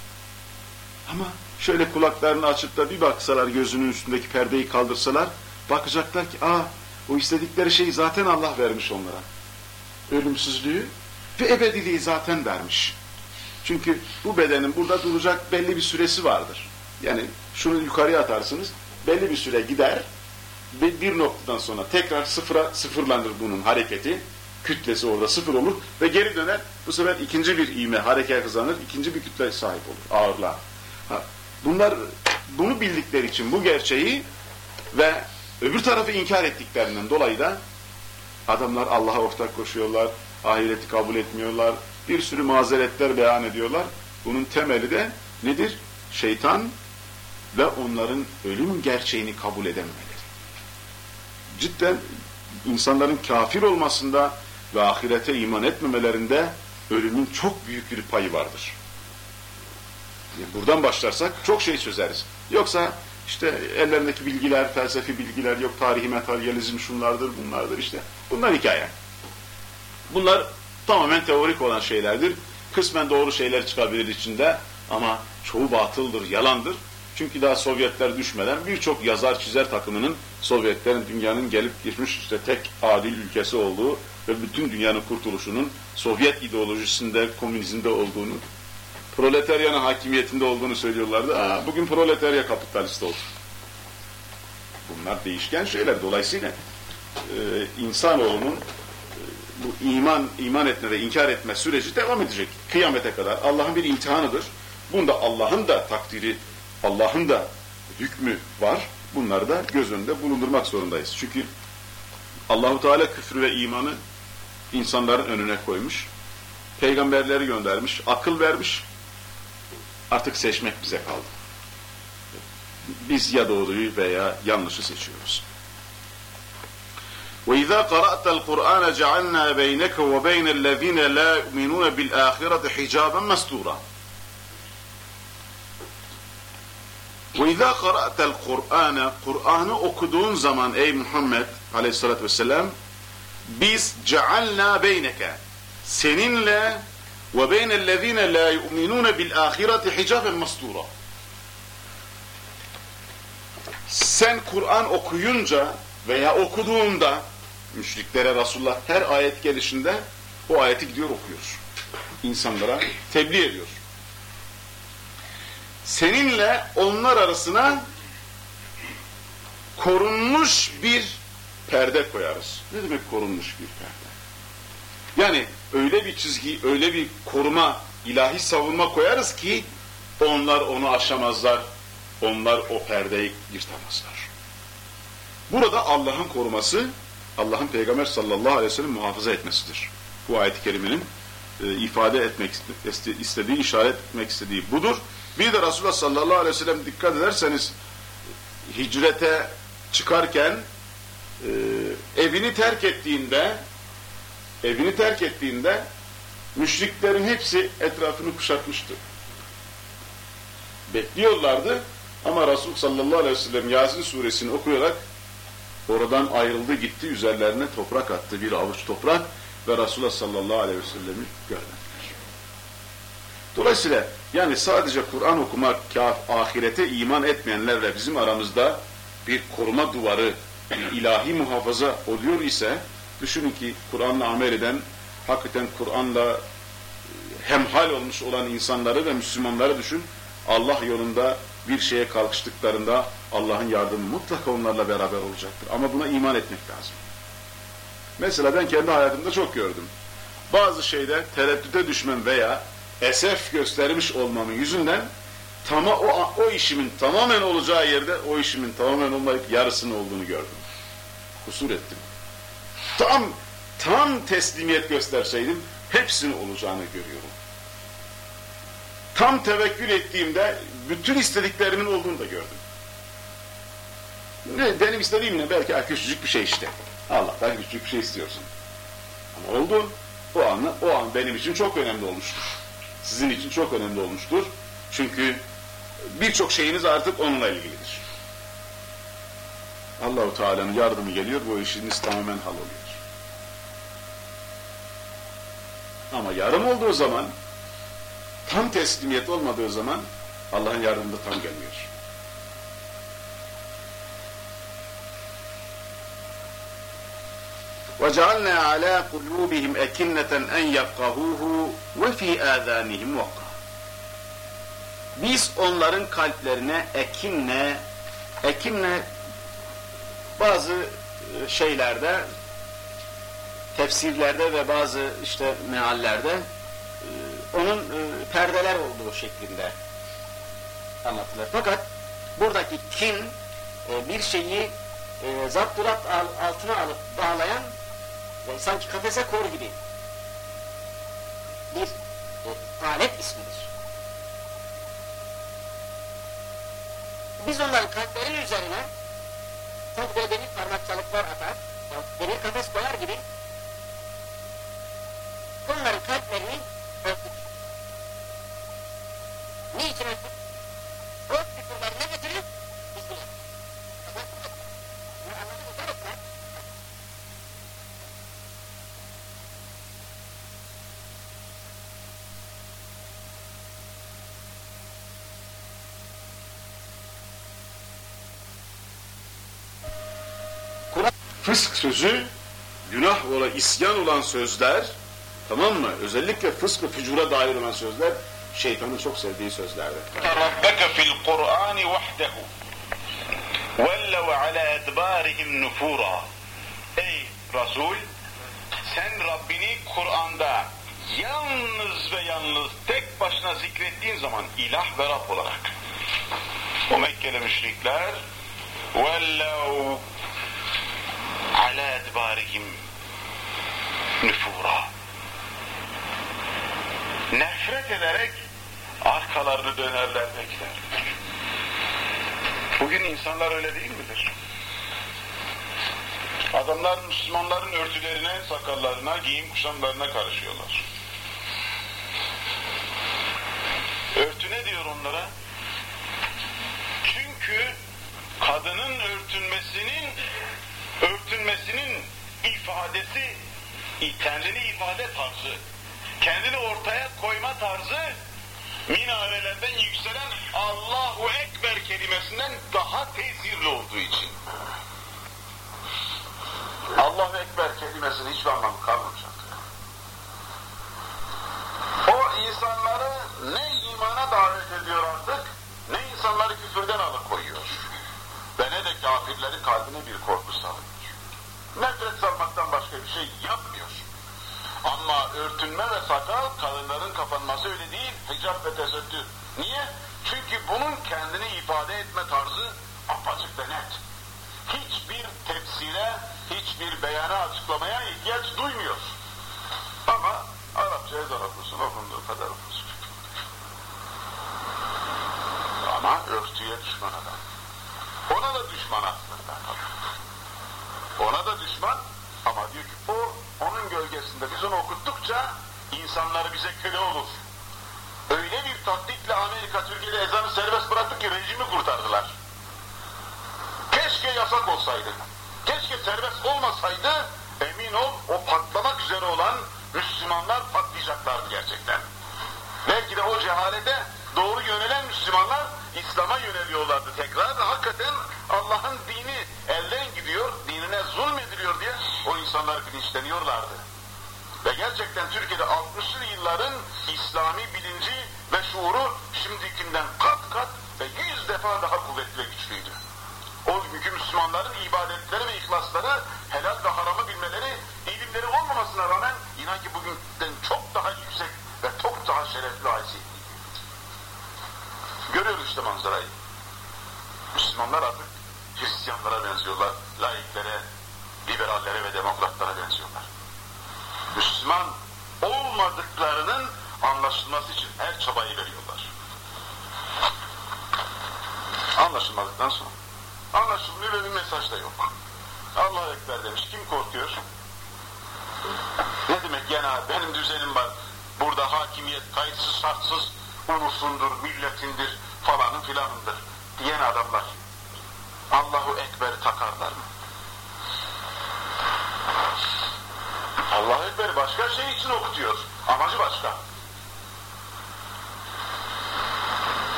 Ama şöyle kulaklarını açıp da bir baksalar gözünün üstündeki perdeyi kaldırsalar bakacaklar ki aa o istedikleri şeyi zaten Allah vermiş onlara. Ölümsüzlüğü ve ebediliği zaten vermiş. Çünkü bu bedenin burada duracak belli bir süresi vardır. Yani şunu yukarıya atarsınız, belli bir süre gider bir noktadan sonra tekrar sıfıra sıfırlanır bunun hareketi. Kütlesi orada sıfır olur ve geri döner. Bu sefer ikinci bir ivme hareket kazanır, ikinci bir kütle sahip olur, ağırlığa. Ha, bunlar bunu bildikleri için bu gerçeği ve öbür tarafı inkar ettiklerinden dolayı da adamlar Allah'a ortak koşuyorlar, ahireti kabul etmiyorlar, bir sürü mazeretler beyan ediyorlar. Bunun temeli de nedir? Şeytan ve onların ölüm gerçeğini kabul edememeleri. Cidden insanların kafir olmasında ve ahirete iman etmemelerinde ölümün çok büyük bir payı vardır. Yani buradan başlarsak çok şey çözeriz. Yoksa işte ellerindeki bilgiler, felsefi bilgiler, yok tarihi materyalizm şunlardır, bunlardır işte. Bunlar hikaye. Bunlar tamamen teorik olan şeylerdir. Kısmen doğru şeyler çıkabilir içinde ama çoğu batıldır, yalandır. Çünkü daha Sovyetler düşmeden birçok yazar çizer takımının Sovyetlerin dünyanın gelip geçmiş işte tek adil ülkesi olduğu ve bütün dünyanın kurtuluşunun Sovyet ideolojisinde, komünizmde olduğunu, proletaryanın hakimiyetinde olduğunu söylüyorlardı. Aa, bugün proletarya kapitalist oldu. Bunlar değişken şeyler. Dolayısıyla e, insanoğlunun e, bu iman iman etme ve inkar etme süreci devam edecek. Kıyamete kadar. Allah'ın bir imtihanıdır. Bunda Allah'ın da takdiri, Allah'ın da hükmü var. Bunları da göz önünde bulundurmak zorundayız. Çünkü Allahu Teala küfrü ve imanı insanların önüne koymuş. Peygamberleri göndermiş, akıl vermiş. Artık seçmek bize kaldı. Biz ya doğruyu veya yanlışı seçiyoruz. وَإِذَا قَرَأْتَ الْقُرْآنَ جَعَلْنَا بَيْنَكَ وَبَيْنَ الَّذ۪ينَ لَا يُؤْمِنُونَ بِالْآخِرَةِ حِجَابًا مَسْتُورًا وَإِذَا قَرَأْتَ الْقُرْآنَ Kur'an'ı okuduğun zaman ey Muhammed aleyhissalatü vesselam biz cealna beyneke seninle ve beynellezine la yu'minun bil ahireti hicaben mastura sen Kur'an okuyunca veya okuduğunda müşriklere Resulullah her ayet gelişinde o ayeti gidiyor okuyor. İnsanlara tebliğ ediyor. Seninle onlar arasına korunmuş bir perde koyarız. Ne demek korunmuş bir perde? Yani öyle bir çizgi, öyle bir koruma, ilahi savunma koyarız ki onlar onu aşamazlar, onlar o perdeyi yırtamazlar. Burada Allah'ın koruması, Allah'ın Peygamber sallallahu aleyhi ve sellem muhafaza etmesidir. Bu ayet-i kerimenin e, ifade etmek istediği, işaret etmek istediği budur. Bir de Resulullah sallallahu aleyhi ve sellem dikkat ederseniz hicrete çıkarken e, evini terk ettiğinde evini terk ettiğinde müşriklerin hepsi etrafını kuşatmıştı. Bekliyorlardı ama Resul sallallahu aleyhi ve sellem Yasin suresini okuyarak oradan ayrıldı gitti üzerlerine toprak attı bir avuç toprak ve Resulullah sallallahu aleyhi ve sellem'i görmediler. Dolayısıyla yani sadece Kur'an okumak ahirete iman etmeyenlerle bizim aramızda bir koruma duvarı, ilahi muhafaza oluyor ise düşünün ki Kur'an'la amel eden, hakikaten Kur'an'la hemhal olmuş olan insanları ve Müslümanları düşün. Allah yolunda bir şeye kalkıştıklarında Allah'ın yardımı mutlaka onlarla beraber olacaktır. Ama buna iman etmek lazım. Mesela ben kendi hayatımda çok gördüm. Bazı şeyde tereddüte düşmem veya esef göstermiş olmamın yüzünden tama, o, o işimin tamamen olacağı yerde o işimin tamamen olmayıp yarısını olduğunu gördüm. Kusur ettim. Tam tam teslimiyet gösterseydim hepsini olacağını görüyorum. Tam tevekkül ettiğimde bütün istediklerimin olduğunu da gördüm. Ne, benim istediğim ne? Belki küçücük bir şey işte. Allah'tan küçücük bir şey istiyorsun. Ama oldu. O an, o an benim için çok önemli olmuştur. Sizin için çok önemli olmuştur. Çünkü birçok şeyiniz artık onunla ilgilidir. Allahu Teala'nın yardımı geliyor, bu işiniz tamamen hal oluyor. Ama yarım olduğu zaman, tam teslimiyet olmadığı zaman Allah'ın yardımı da tam gelmiyor. وَجَعَلْنَا عَلَى قُلُوبِهِمْ اَكِنَّةً اَنْ يَفْقَهُوهُ وَفِي آذَانِهِمْ وَقْرًا Biz onların kalplerine ekinle, ekinle bazı e, şeylerde, tefsirlerde ve bazı işte meallerde e, onun e, perdeler olduğu şeklinde anlatılır. Fakat buradaki kin bir şeyi zapturat altına alıp bağlayan sanki kafese kor gibi bir alet ismidir. Biz onların kalplerin üzerine böyle demir parmakçalıklar atar, demir kafes koyar gibi onların kalplerini örtük. Niçin örtük? O küfürlerine fısk sözü günah olan, isyan olan sözler tamam mı? Özellikle fısk ve fücura dair olan sözler şeytanın çok sevdiği sözlerdir. Rabbeke fil Kur'an vahdehu vellev ala edbarihim nufura. Ey Resul sen Rabbini Kur'an'da yalnız ve yalnız tek başına zikrettiğin zaman ilah ve Rab olarak o Mekkeli müşrikler vellev ala edbarihim nüfura nefret ederek arkalarını dönerler bekler. Bugün insanlar öyle değil midir? Adamlar Müslümanların örtülerine, sakallarına, giyim kuşamlarına karışıyorlar. Örtü ne diyor onlara? Çünkü kadının örtünmesinin örtünmesinin ifadesi kendini ifade tarzı, kendini ortaya koyma tarzı minarelerden yükselen Allahu Ekber kelimesinden daha tesirli olduğu için. Allahu Ekber kelimesinin hiçbir anlamı kalmayacak. O insanları ne imana davet ediyor artık, ne insanları küfürden alıkoyuyor. Ve ne de kafirleri kalbine bir korku salıyor. Nefret salmaktan başka bir şey yapmıyor. Ama örtünme ve sakal kadınların kapanması öyle değil, hicap ve tesettür. Niye? Çünkü bunun kendini ifade etme tarzı apaçık ve net. Hiçbir tefsire, hiçbir beyana açıklamaya ihtiyaç duymuyor. Ama Arapça ezan okursun, okunduğu kadar okursun. Ama örtüye düşman adam. Ona da düşman aslında. Ona da düşman ama diyor ki o onun gölgesinde biz onu okuttukça insanlar bize köle olur. Öyle bir taktikle Amerika Türkiye'de ezanı serbest bıraktı ki rejimi kurtardılar. Keşke yasak olsaydı. Keşke serbest olmasaydı emin ol o patlamak üzere olan Müslümanlar patlayacaklardı gerçekten. Belki de o cehalete doğru yönelen Müslümanlar İslam'a yöneliyorlardı tekrar hakikaten Allah'ın dini elden gidiyor, dinine zulmediliyor diye o insanlar bilinçleniyorlardı. Ve gerçekten Türkiye'de 60'lı yılların İslami bilinci ve şuuru şimdikinden kat kat ve yüz defa daha kuvvetli ve güçlüydü. O günkü Müslümanların ibadetleri ve ihlasları, helal ve haramı bilmeleri, ilimleri olmamasına rağmen inan ki bugünden çok daha yüksek ve çok daha şerefli haysiyetli. Görüyoruz işte manzarayı. Müslümanlar artık Hristiyanlara benziyorlar, laiklere, liberallere ve demokratlara benziyorlar. Müslüman olmadıklarının anlaşılması için her çabayı veriyorlar. Anlaşılmadıktan sonra. Anlaşılmıyor ve bir mesaj da yok. Allah Ekber demiş. Kim korkuyor? Ne demek yani benim düzenim var. Burada hakimiyet kayıtsız şartsız ulusundur, milletindir falanın filanındır diyen adamlar. Allahu Ekber takarlar mı? Allahu Ekber başka şey için okutuyor. Amacı başka.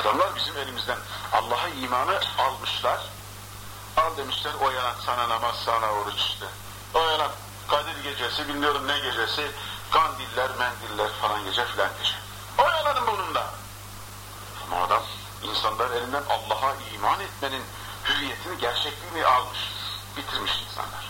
Adamlar bizim elimizden Allah'a imanı almışlar. Al demişler o yana sana namaz sana oruç işte. O yana Kadir gecesi bilmiyorum ne gecesi kandiller mendiller falan gece filan gece O yananın burnunda. Ama adam insanlar elinden Allah'a iman etmenin hürriyetini, gerçekliğini almış. Bitirmiş insanlar.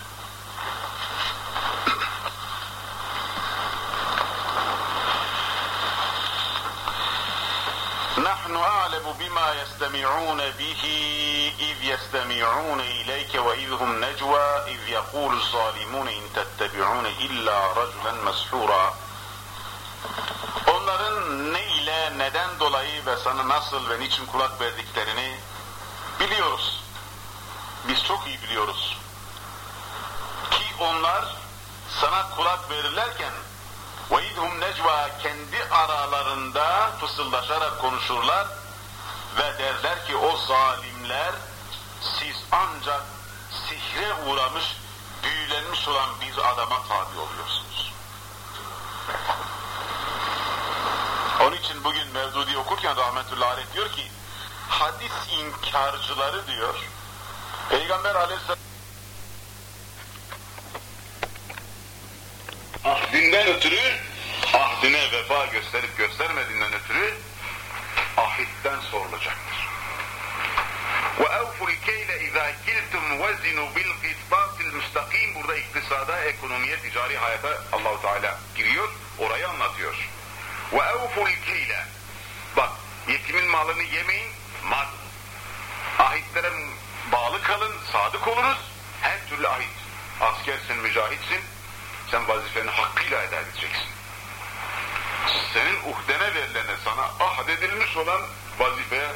نحن أعلم بما يستمعون به إذ يستمعون إليك وإذ هم نجوى إذ يقول الظالمون إن تتبعون إلا رجلا مسحورا Onların ne ile, neden dolayı ve sana nasıl ve niçin kulak verdiklerini biliyoruz. Biz çok iyi biliyoruz. Ki onlar sana kulak verirlerken وَاِذْهُمْ necva kendi aralarında fısıldaşarak konuşurlar ve derler ki o zalimler siz ancak sihre uğramış, büyülenmiş olan bir adama tabi oluyorsunuz. bugün Mevdudi okurken rahmetullahi aleyh diyor ki hadis inkarcıları diyor Peygamber aleyhisselam ahdinden ötürü ahdine vefa gösterip göstermediğinden ötürü ahitten sorulacaktır. Ve وَاَوْفُ الْكَيْلَ اِذَا كِلْتُمْ وَزِنُوا بِالْقِسْطَاسِ الْمُسْتَقِيمِ Burada iktisada, ekonomiye, ticari hayata Allahu Teala giriyor, orayı anlatıyor. Ve evful keyle. Bak yetimin malını yemeyin. Mal. Ahitlere bağlı kalın, sadık olunuz. Her türlü ahit. Askersin, mücahitsin. Sen vazifeni hakkıyla eda edeceksin. Senin uhdene verilene, sana ahdedilmiş olan vazifeye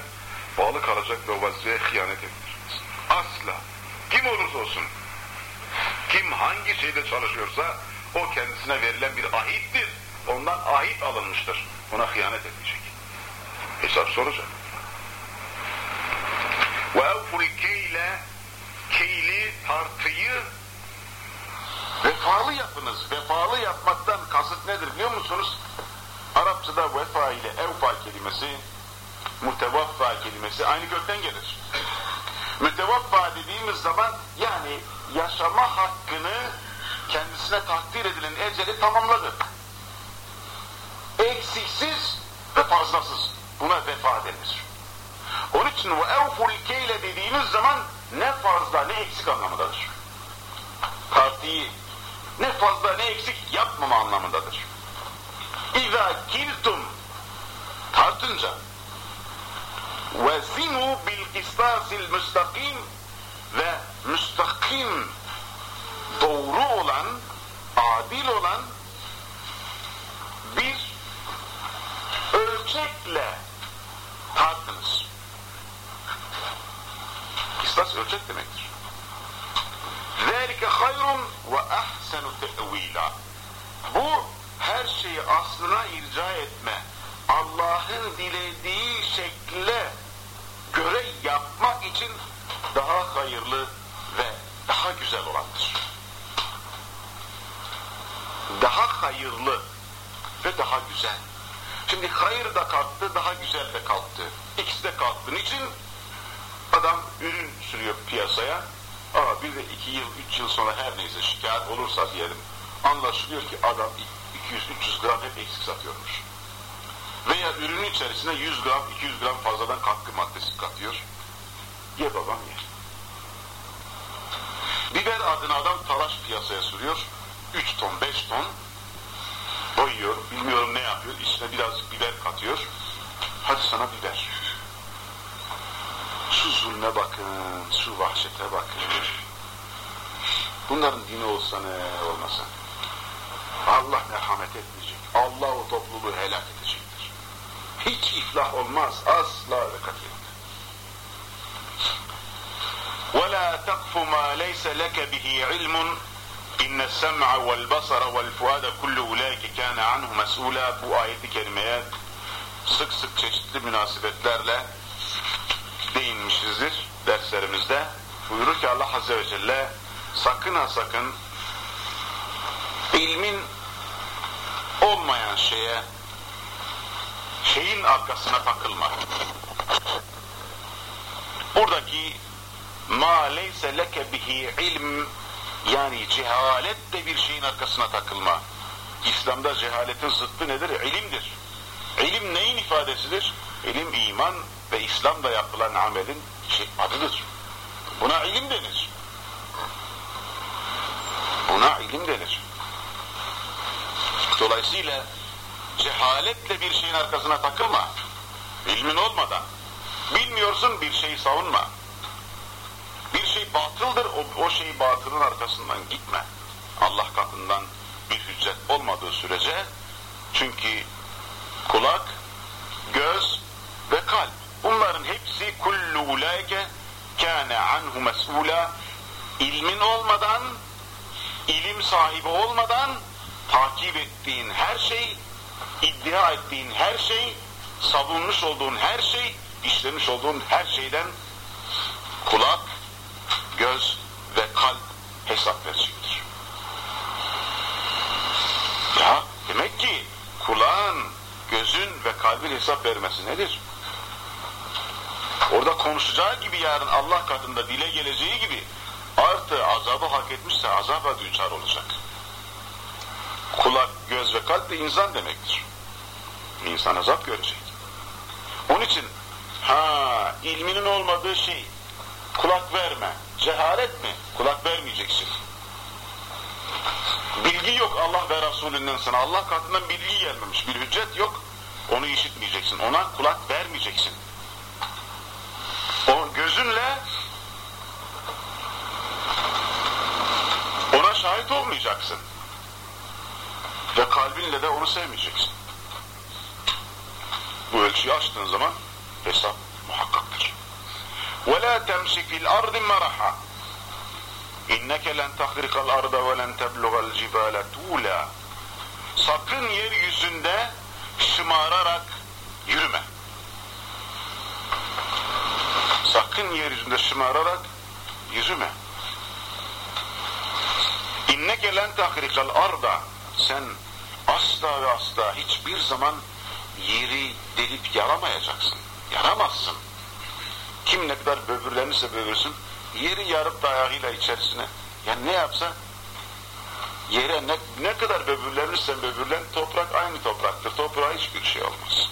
bağlı kalacak ve o vazifeye hıyanet edilir. Asla. Kim olursa olsun. Kim hangi şeyde çalışıyorsa o kendisine verilen bir ahittir Ondan ahit alınmıştır. Ona hıyanet edecek. Hesap soracak. Ve evful keyle keyli tartıyı vefalı yapınız. Vefalı yapmaktan kasıt nedir biliyor musunuz? Arapçada vefa ile evfa kelimesi mutevaffa kelimesi aynı kökten gelir. Mütevaffa dediğimiz zaman yani yaşama hakkını kendisine takdir edilen eceli tamamladı. Eksiksiz ve fazlasız. Buna vefa denir. Onun için o evful keyle dediğimiz zaman ne fazla ne eksik anlamındadır. Partiyi ne fazla ne eksik yapmama anlamındadır. İza kiltum tartınca ve zinu bil istasil müstakim ve müstakim doğru olan, adil olan bir ölçekle tartınız. Kıstas ölçek demektir. ذَٰلِكَ خَيْرٌ وَأَحْسَنُ تَأْو۪يلًا Bu her şeyi aslına irca etme, Allah'ın dilediği şekle göre yapmak için daha hayırlı ve daha güzel olandır. Daha hayırlı ve daha güzel. Şimdi hayır da kalktı, daha güzel de kalktı. İkisi de kalktı. Niçin? Adam ürün sürüyor piyasaya. Aa, bir de iki yıl, üç yıl sonra her neyse şikayet olursa diyelim. Anlaşılıyor ki adam 200-300 gram hep eksik satıyormuş. Veya ürünün içerisine 100 gram, 200 gram fazladan katkı maddesi katıyor. Ye babam ye. Biber adına adam talaş piyasaya sürüyor. 3 ton, 5 ton boyuyor, bilmiyorum ne yapıyor, içine biraz biber katıyor. Hadi sana biber. Şu zulme bakın, şu vahşete bakın. Bunların dini olsa ne olmasa. Allah merhamet etmeyecek. Allah o topluluğu helak edecektir. Hiç iflah olmaz. Asla ve katiyetle. وَلَا تَقْفُ مَا لَيْسَ لَكَ بِهِ عِلْمٌ İnne sem'a vel basara vel fuada kullu ulaike kana anhu mes'ula bu ayeti kerimeye sık sık çeşitli münasebetlerle değinmişizdir derslerimizde. Buyurur ki Allah Azze ve Celle sakın ha sakın ilmin olmayan şeye şeyin arkasına takılma. Buradaki ma leyse leke bihi ilm yani cehaletle bir şeyin arkasına takılma. İslam'da cehaletin zıttı nedir? İlimdir. İlim neyin ifadesidir? İlim iman ve İslam'da yapılan amelin adıdır. Buna ilim denir. Buna ilim denir. Dolayısıyla cehaletle bir şeyin arkasına takılma. İlmin olmadan. Bilmiyorsun bir şeyi savunma. Batıldır, o, o şey batılın arkasından gitme. Allah katından bir hüccet olmadığı sürece çünkü kulak, göz ve kalp bunların hepsi kullu ulaike kâne anhu mes'ûlâ ilmin olmadan ilim sahibi olmadan takip ettiğin her şey iddia ettiğin her şey savunmuş olduğun her şey işlemiş olduğun her şeyden kulak, göz ve kalp hesap verecektir. Ya demek ki kulağın, gözün ve kalbin hesap vermesi nedir? Orada konuşacağı gibi yarın Allah katında dile geleceği gibi artı azabı hak etmişse azaba düçar olacak. Kulak, göz ve kalp de insan demektir. İnsan azap görecek. Onun için ha ilminin olmadığı şey kulak verme. Cehalet mi? Kulak vermeyeceksin. Bilgi yok Allah ve Resulünden sana. Allah katından bilgi gelmemiş. Bir hüccet yok. Onu işitmeyeceksin. Ona kulak vermeyeceksin. O gözünle ona şahit olmayacaksın. Ve kalbinle de onu sevmeyeceksin. Bu ölçüyü açtığın zaman hesap muhakkaktır وَلَا تَمْشِ فِي الْأَرْضِ مَرَحًا اِنَّكَ لَنْ تَخْرِقَ الْأَرْضَ وَلَنْ تَبْلُغَ الْجِبَالَ تُولَا Sakın yeryüzünde şımararak yürüme. Sakın yeryüzünde şımararak yürüme. İnneke len tahrikal arda. Sen asla ve asla hiçbir zaman yeri delip yaramayacaksın. Yaramazsın. Kim ne kadar böbürlenirse böbürsün, yeri yarıp da ayağıyla içerisine. Yani ne yapsa, yere ne, ne kadar böbürlenirsen böbürlen, toprak aynı topraktır. Toprağa hiçbir şey olmaz.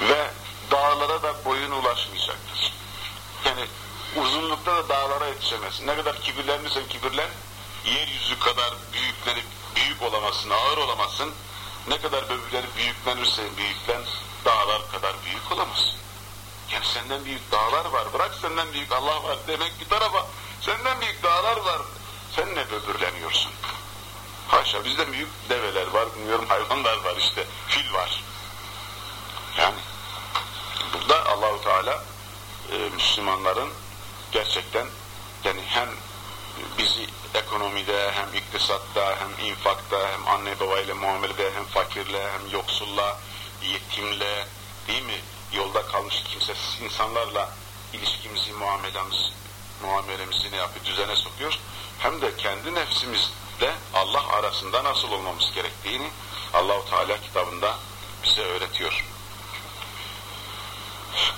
Ve dağlara da boyun ulaşmayacaktır. Yani uzunlukta da dağlara yetişemezsin. Ne kadar kibirlenirsen kibirlen, yeryüzü kadar büyüklenip büyük olamazsın, ağır olamazsın. Ne kadar böbürlenip büyüklenirse büyüklen, dağlar kadar büyük olamazsın. Yani senden büyük dağlar var, bırak senden büyük Allah var demek bir tarafa. Senden büyük dağlar var, sen ne böbürleniyorsun? Haşa bizde büyük develer var, bilmiyorum hayvanlar var işte, fil var. Yani burada Allahu Teala e, Müslümanların gerçekten yani hem bizi ekonomide hem iktisatta hem infakta hem anne babayla muamelede hem fakirle hem yoksulla yetimle değil mi? Yolda kalmış kimsesiz insanlarla ilişkimizi muamelemiz muamelemizi ne yapıyor? Düzene sokuyor. Hem de kendi nefsimizle Allah arasında nasıl olmamız gerektiğini Allahu Teala kitabında bize öğretiyor.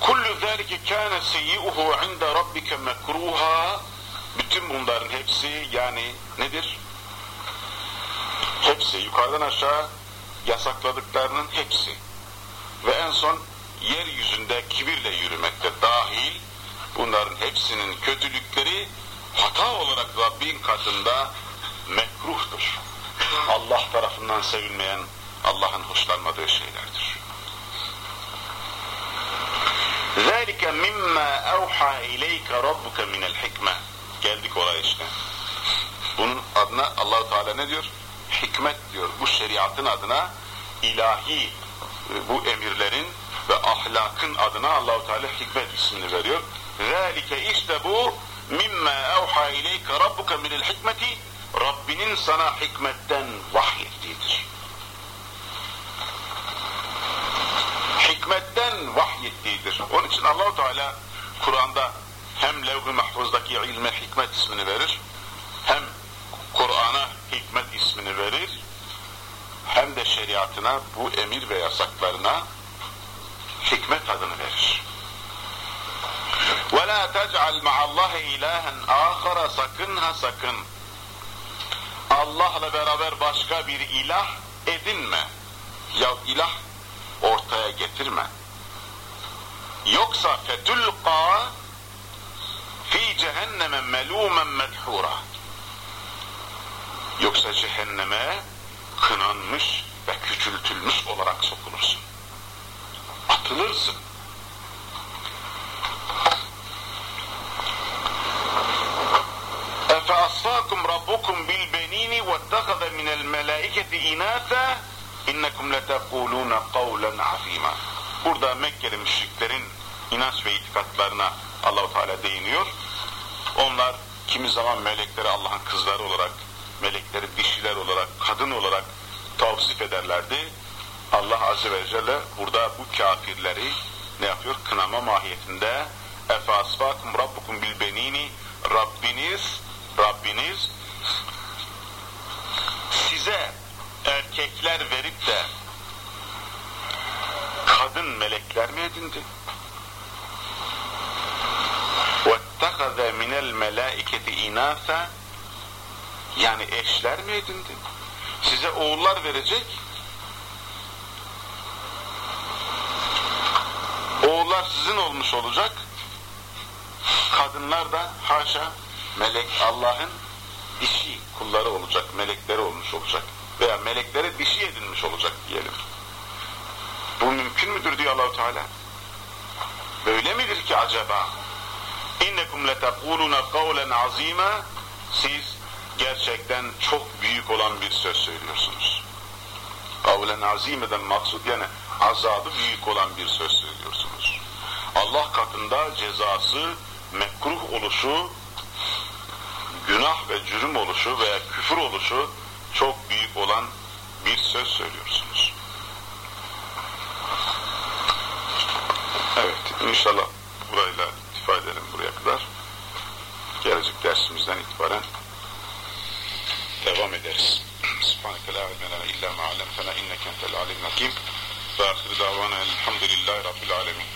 Kullu zâlike kâne seyyi'uhu inde rabbike mekruha. Bütün bunların hepsi yani nedir? Hepsi yukarıdan aşağı yasakladıklarının hepsi ve en son yeryüzünde kibirle yürümekte dahil bunların hepsinin kötülükleri hata olarak Rabbin katında mekruhtur. Allah tarafından sevilmeyen, Allah'ın hoşlanmadığı şeylerdir. ذَٰلِكَ مِمَّا اَوْحَى اِلَيْكَ رَبُّكَ مِنَ الْحِكْمَةِ Geldik oraya işte. Bunun adına allah Teala ne diyor? Hikmet diyor. Bu şeriatın adına ilahi bu emirlerin ve ahlakın adına Allahu Teala hikmet ismini veriyor. Zalike işte bu mimma evha ileyke rabbuka minel hikmeti Rabbinin sana hikmetten vahyettiğidir. Hikmetten vahyettiğidir. Onun için Allahu Teala Kur'an'da hem levh-i mahfuzdaki ilme hikmet ismini verir, hem Kur'an'a hikmet ismini verir, hem de şeriatına bu emir ve yasaklarına hikmet adını verir. وَلَا تَجْعَلْ مَعَ اللّٰهِ اِلَٰهًا آخَرَ Sakın ha sakın. Allah'la beraber başka bir ilah edinme. Ya ilah ortaya getirme. Yoksa fetulqa fi cehenneme melumen medhura. Yoksa cehenneme kınanmış ve küçültülmüş olarak sokulursun. Atılırsın. Efe asfakum rabbukum bil benini ve ettehaze minel melaiketi inatha innekum letekuluna kavlen azima. Burada Mekkeli müşriklerin inanç ve itikatlarına Allahu Teala değiniyor. Onlar kimi zaman melekleri Allah'ın kızları olarak, melekleri dişiler olarak, kadın olarak tavsif ederlerdi. Allah Azze ve Celle burada bu kafirleri ne yapıyor? Kınama mahiyetinde efe asfakum rabbukum bil benini Rabbiniz Rabbiniz size erkekler verip de kadın melekler mi edindi? وَاتَّخَذَ مِنَ الْمَلَائِكَةِ اِنَاثًا yani eşler mi edindi? Size oğullar verecek. Oğullar sizin olmuş olacak. Kadınlar da haşa melek Allah'ın dişi kulları olacak, melekleri olmuş olacak. Veya meleklere dişi edinmiş olacak diyelim. Bu mümkün müdür diyor Allahu Teala. Böyle midir ki acaba? İnnekum letekuluna kavlen azima siz gerçekten çok büyük olan bir söz söylüyorsunuz. Kavlen azimeden maksud yani azabı büyük olan bir söz söylüyorsunuz. Allah katında cezası mekruh oluşu, günah ve cürüm oluşu veya küfür oluşu çok büyük olan bir söz söylüyorsunuz. Evet, inşallah burayla iktifa edelim buraya kadar. Gelecek dersimizden itibaren لا مدارس سبحانك لا علم إلا ما علمتنا إنك أنت العليم الحكيم. فآخر دعوانا الحمد لله رب العالمين.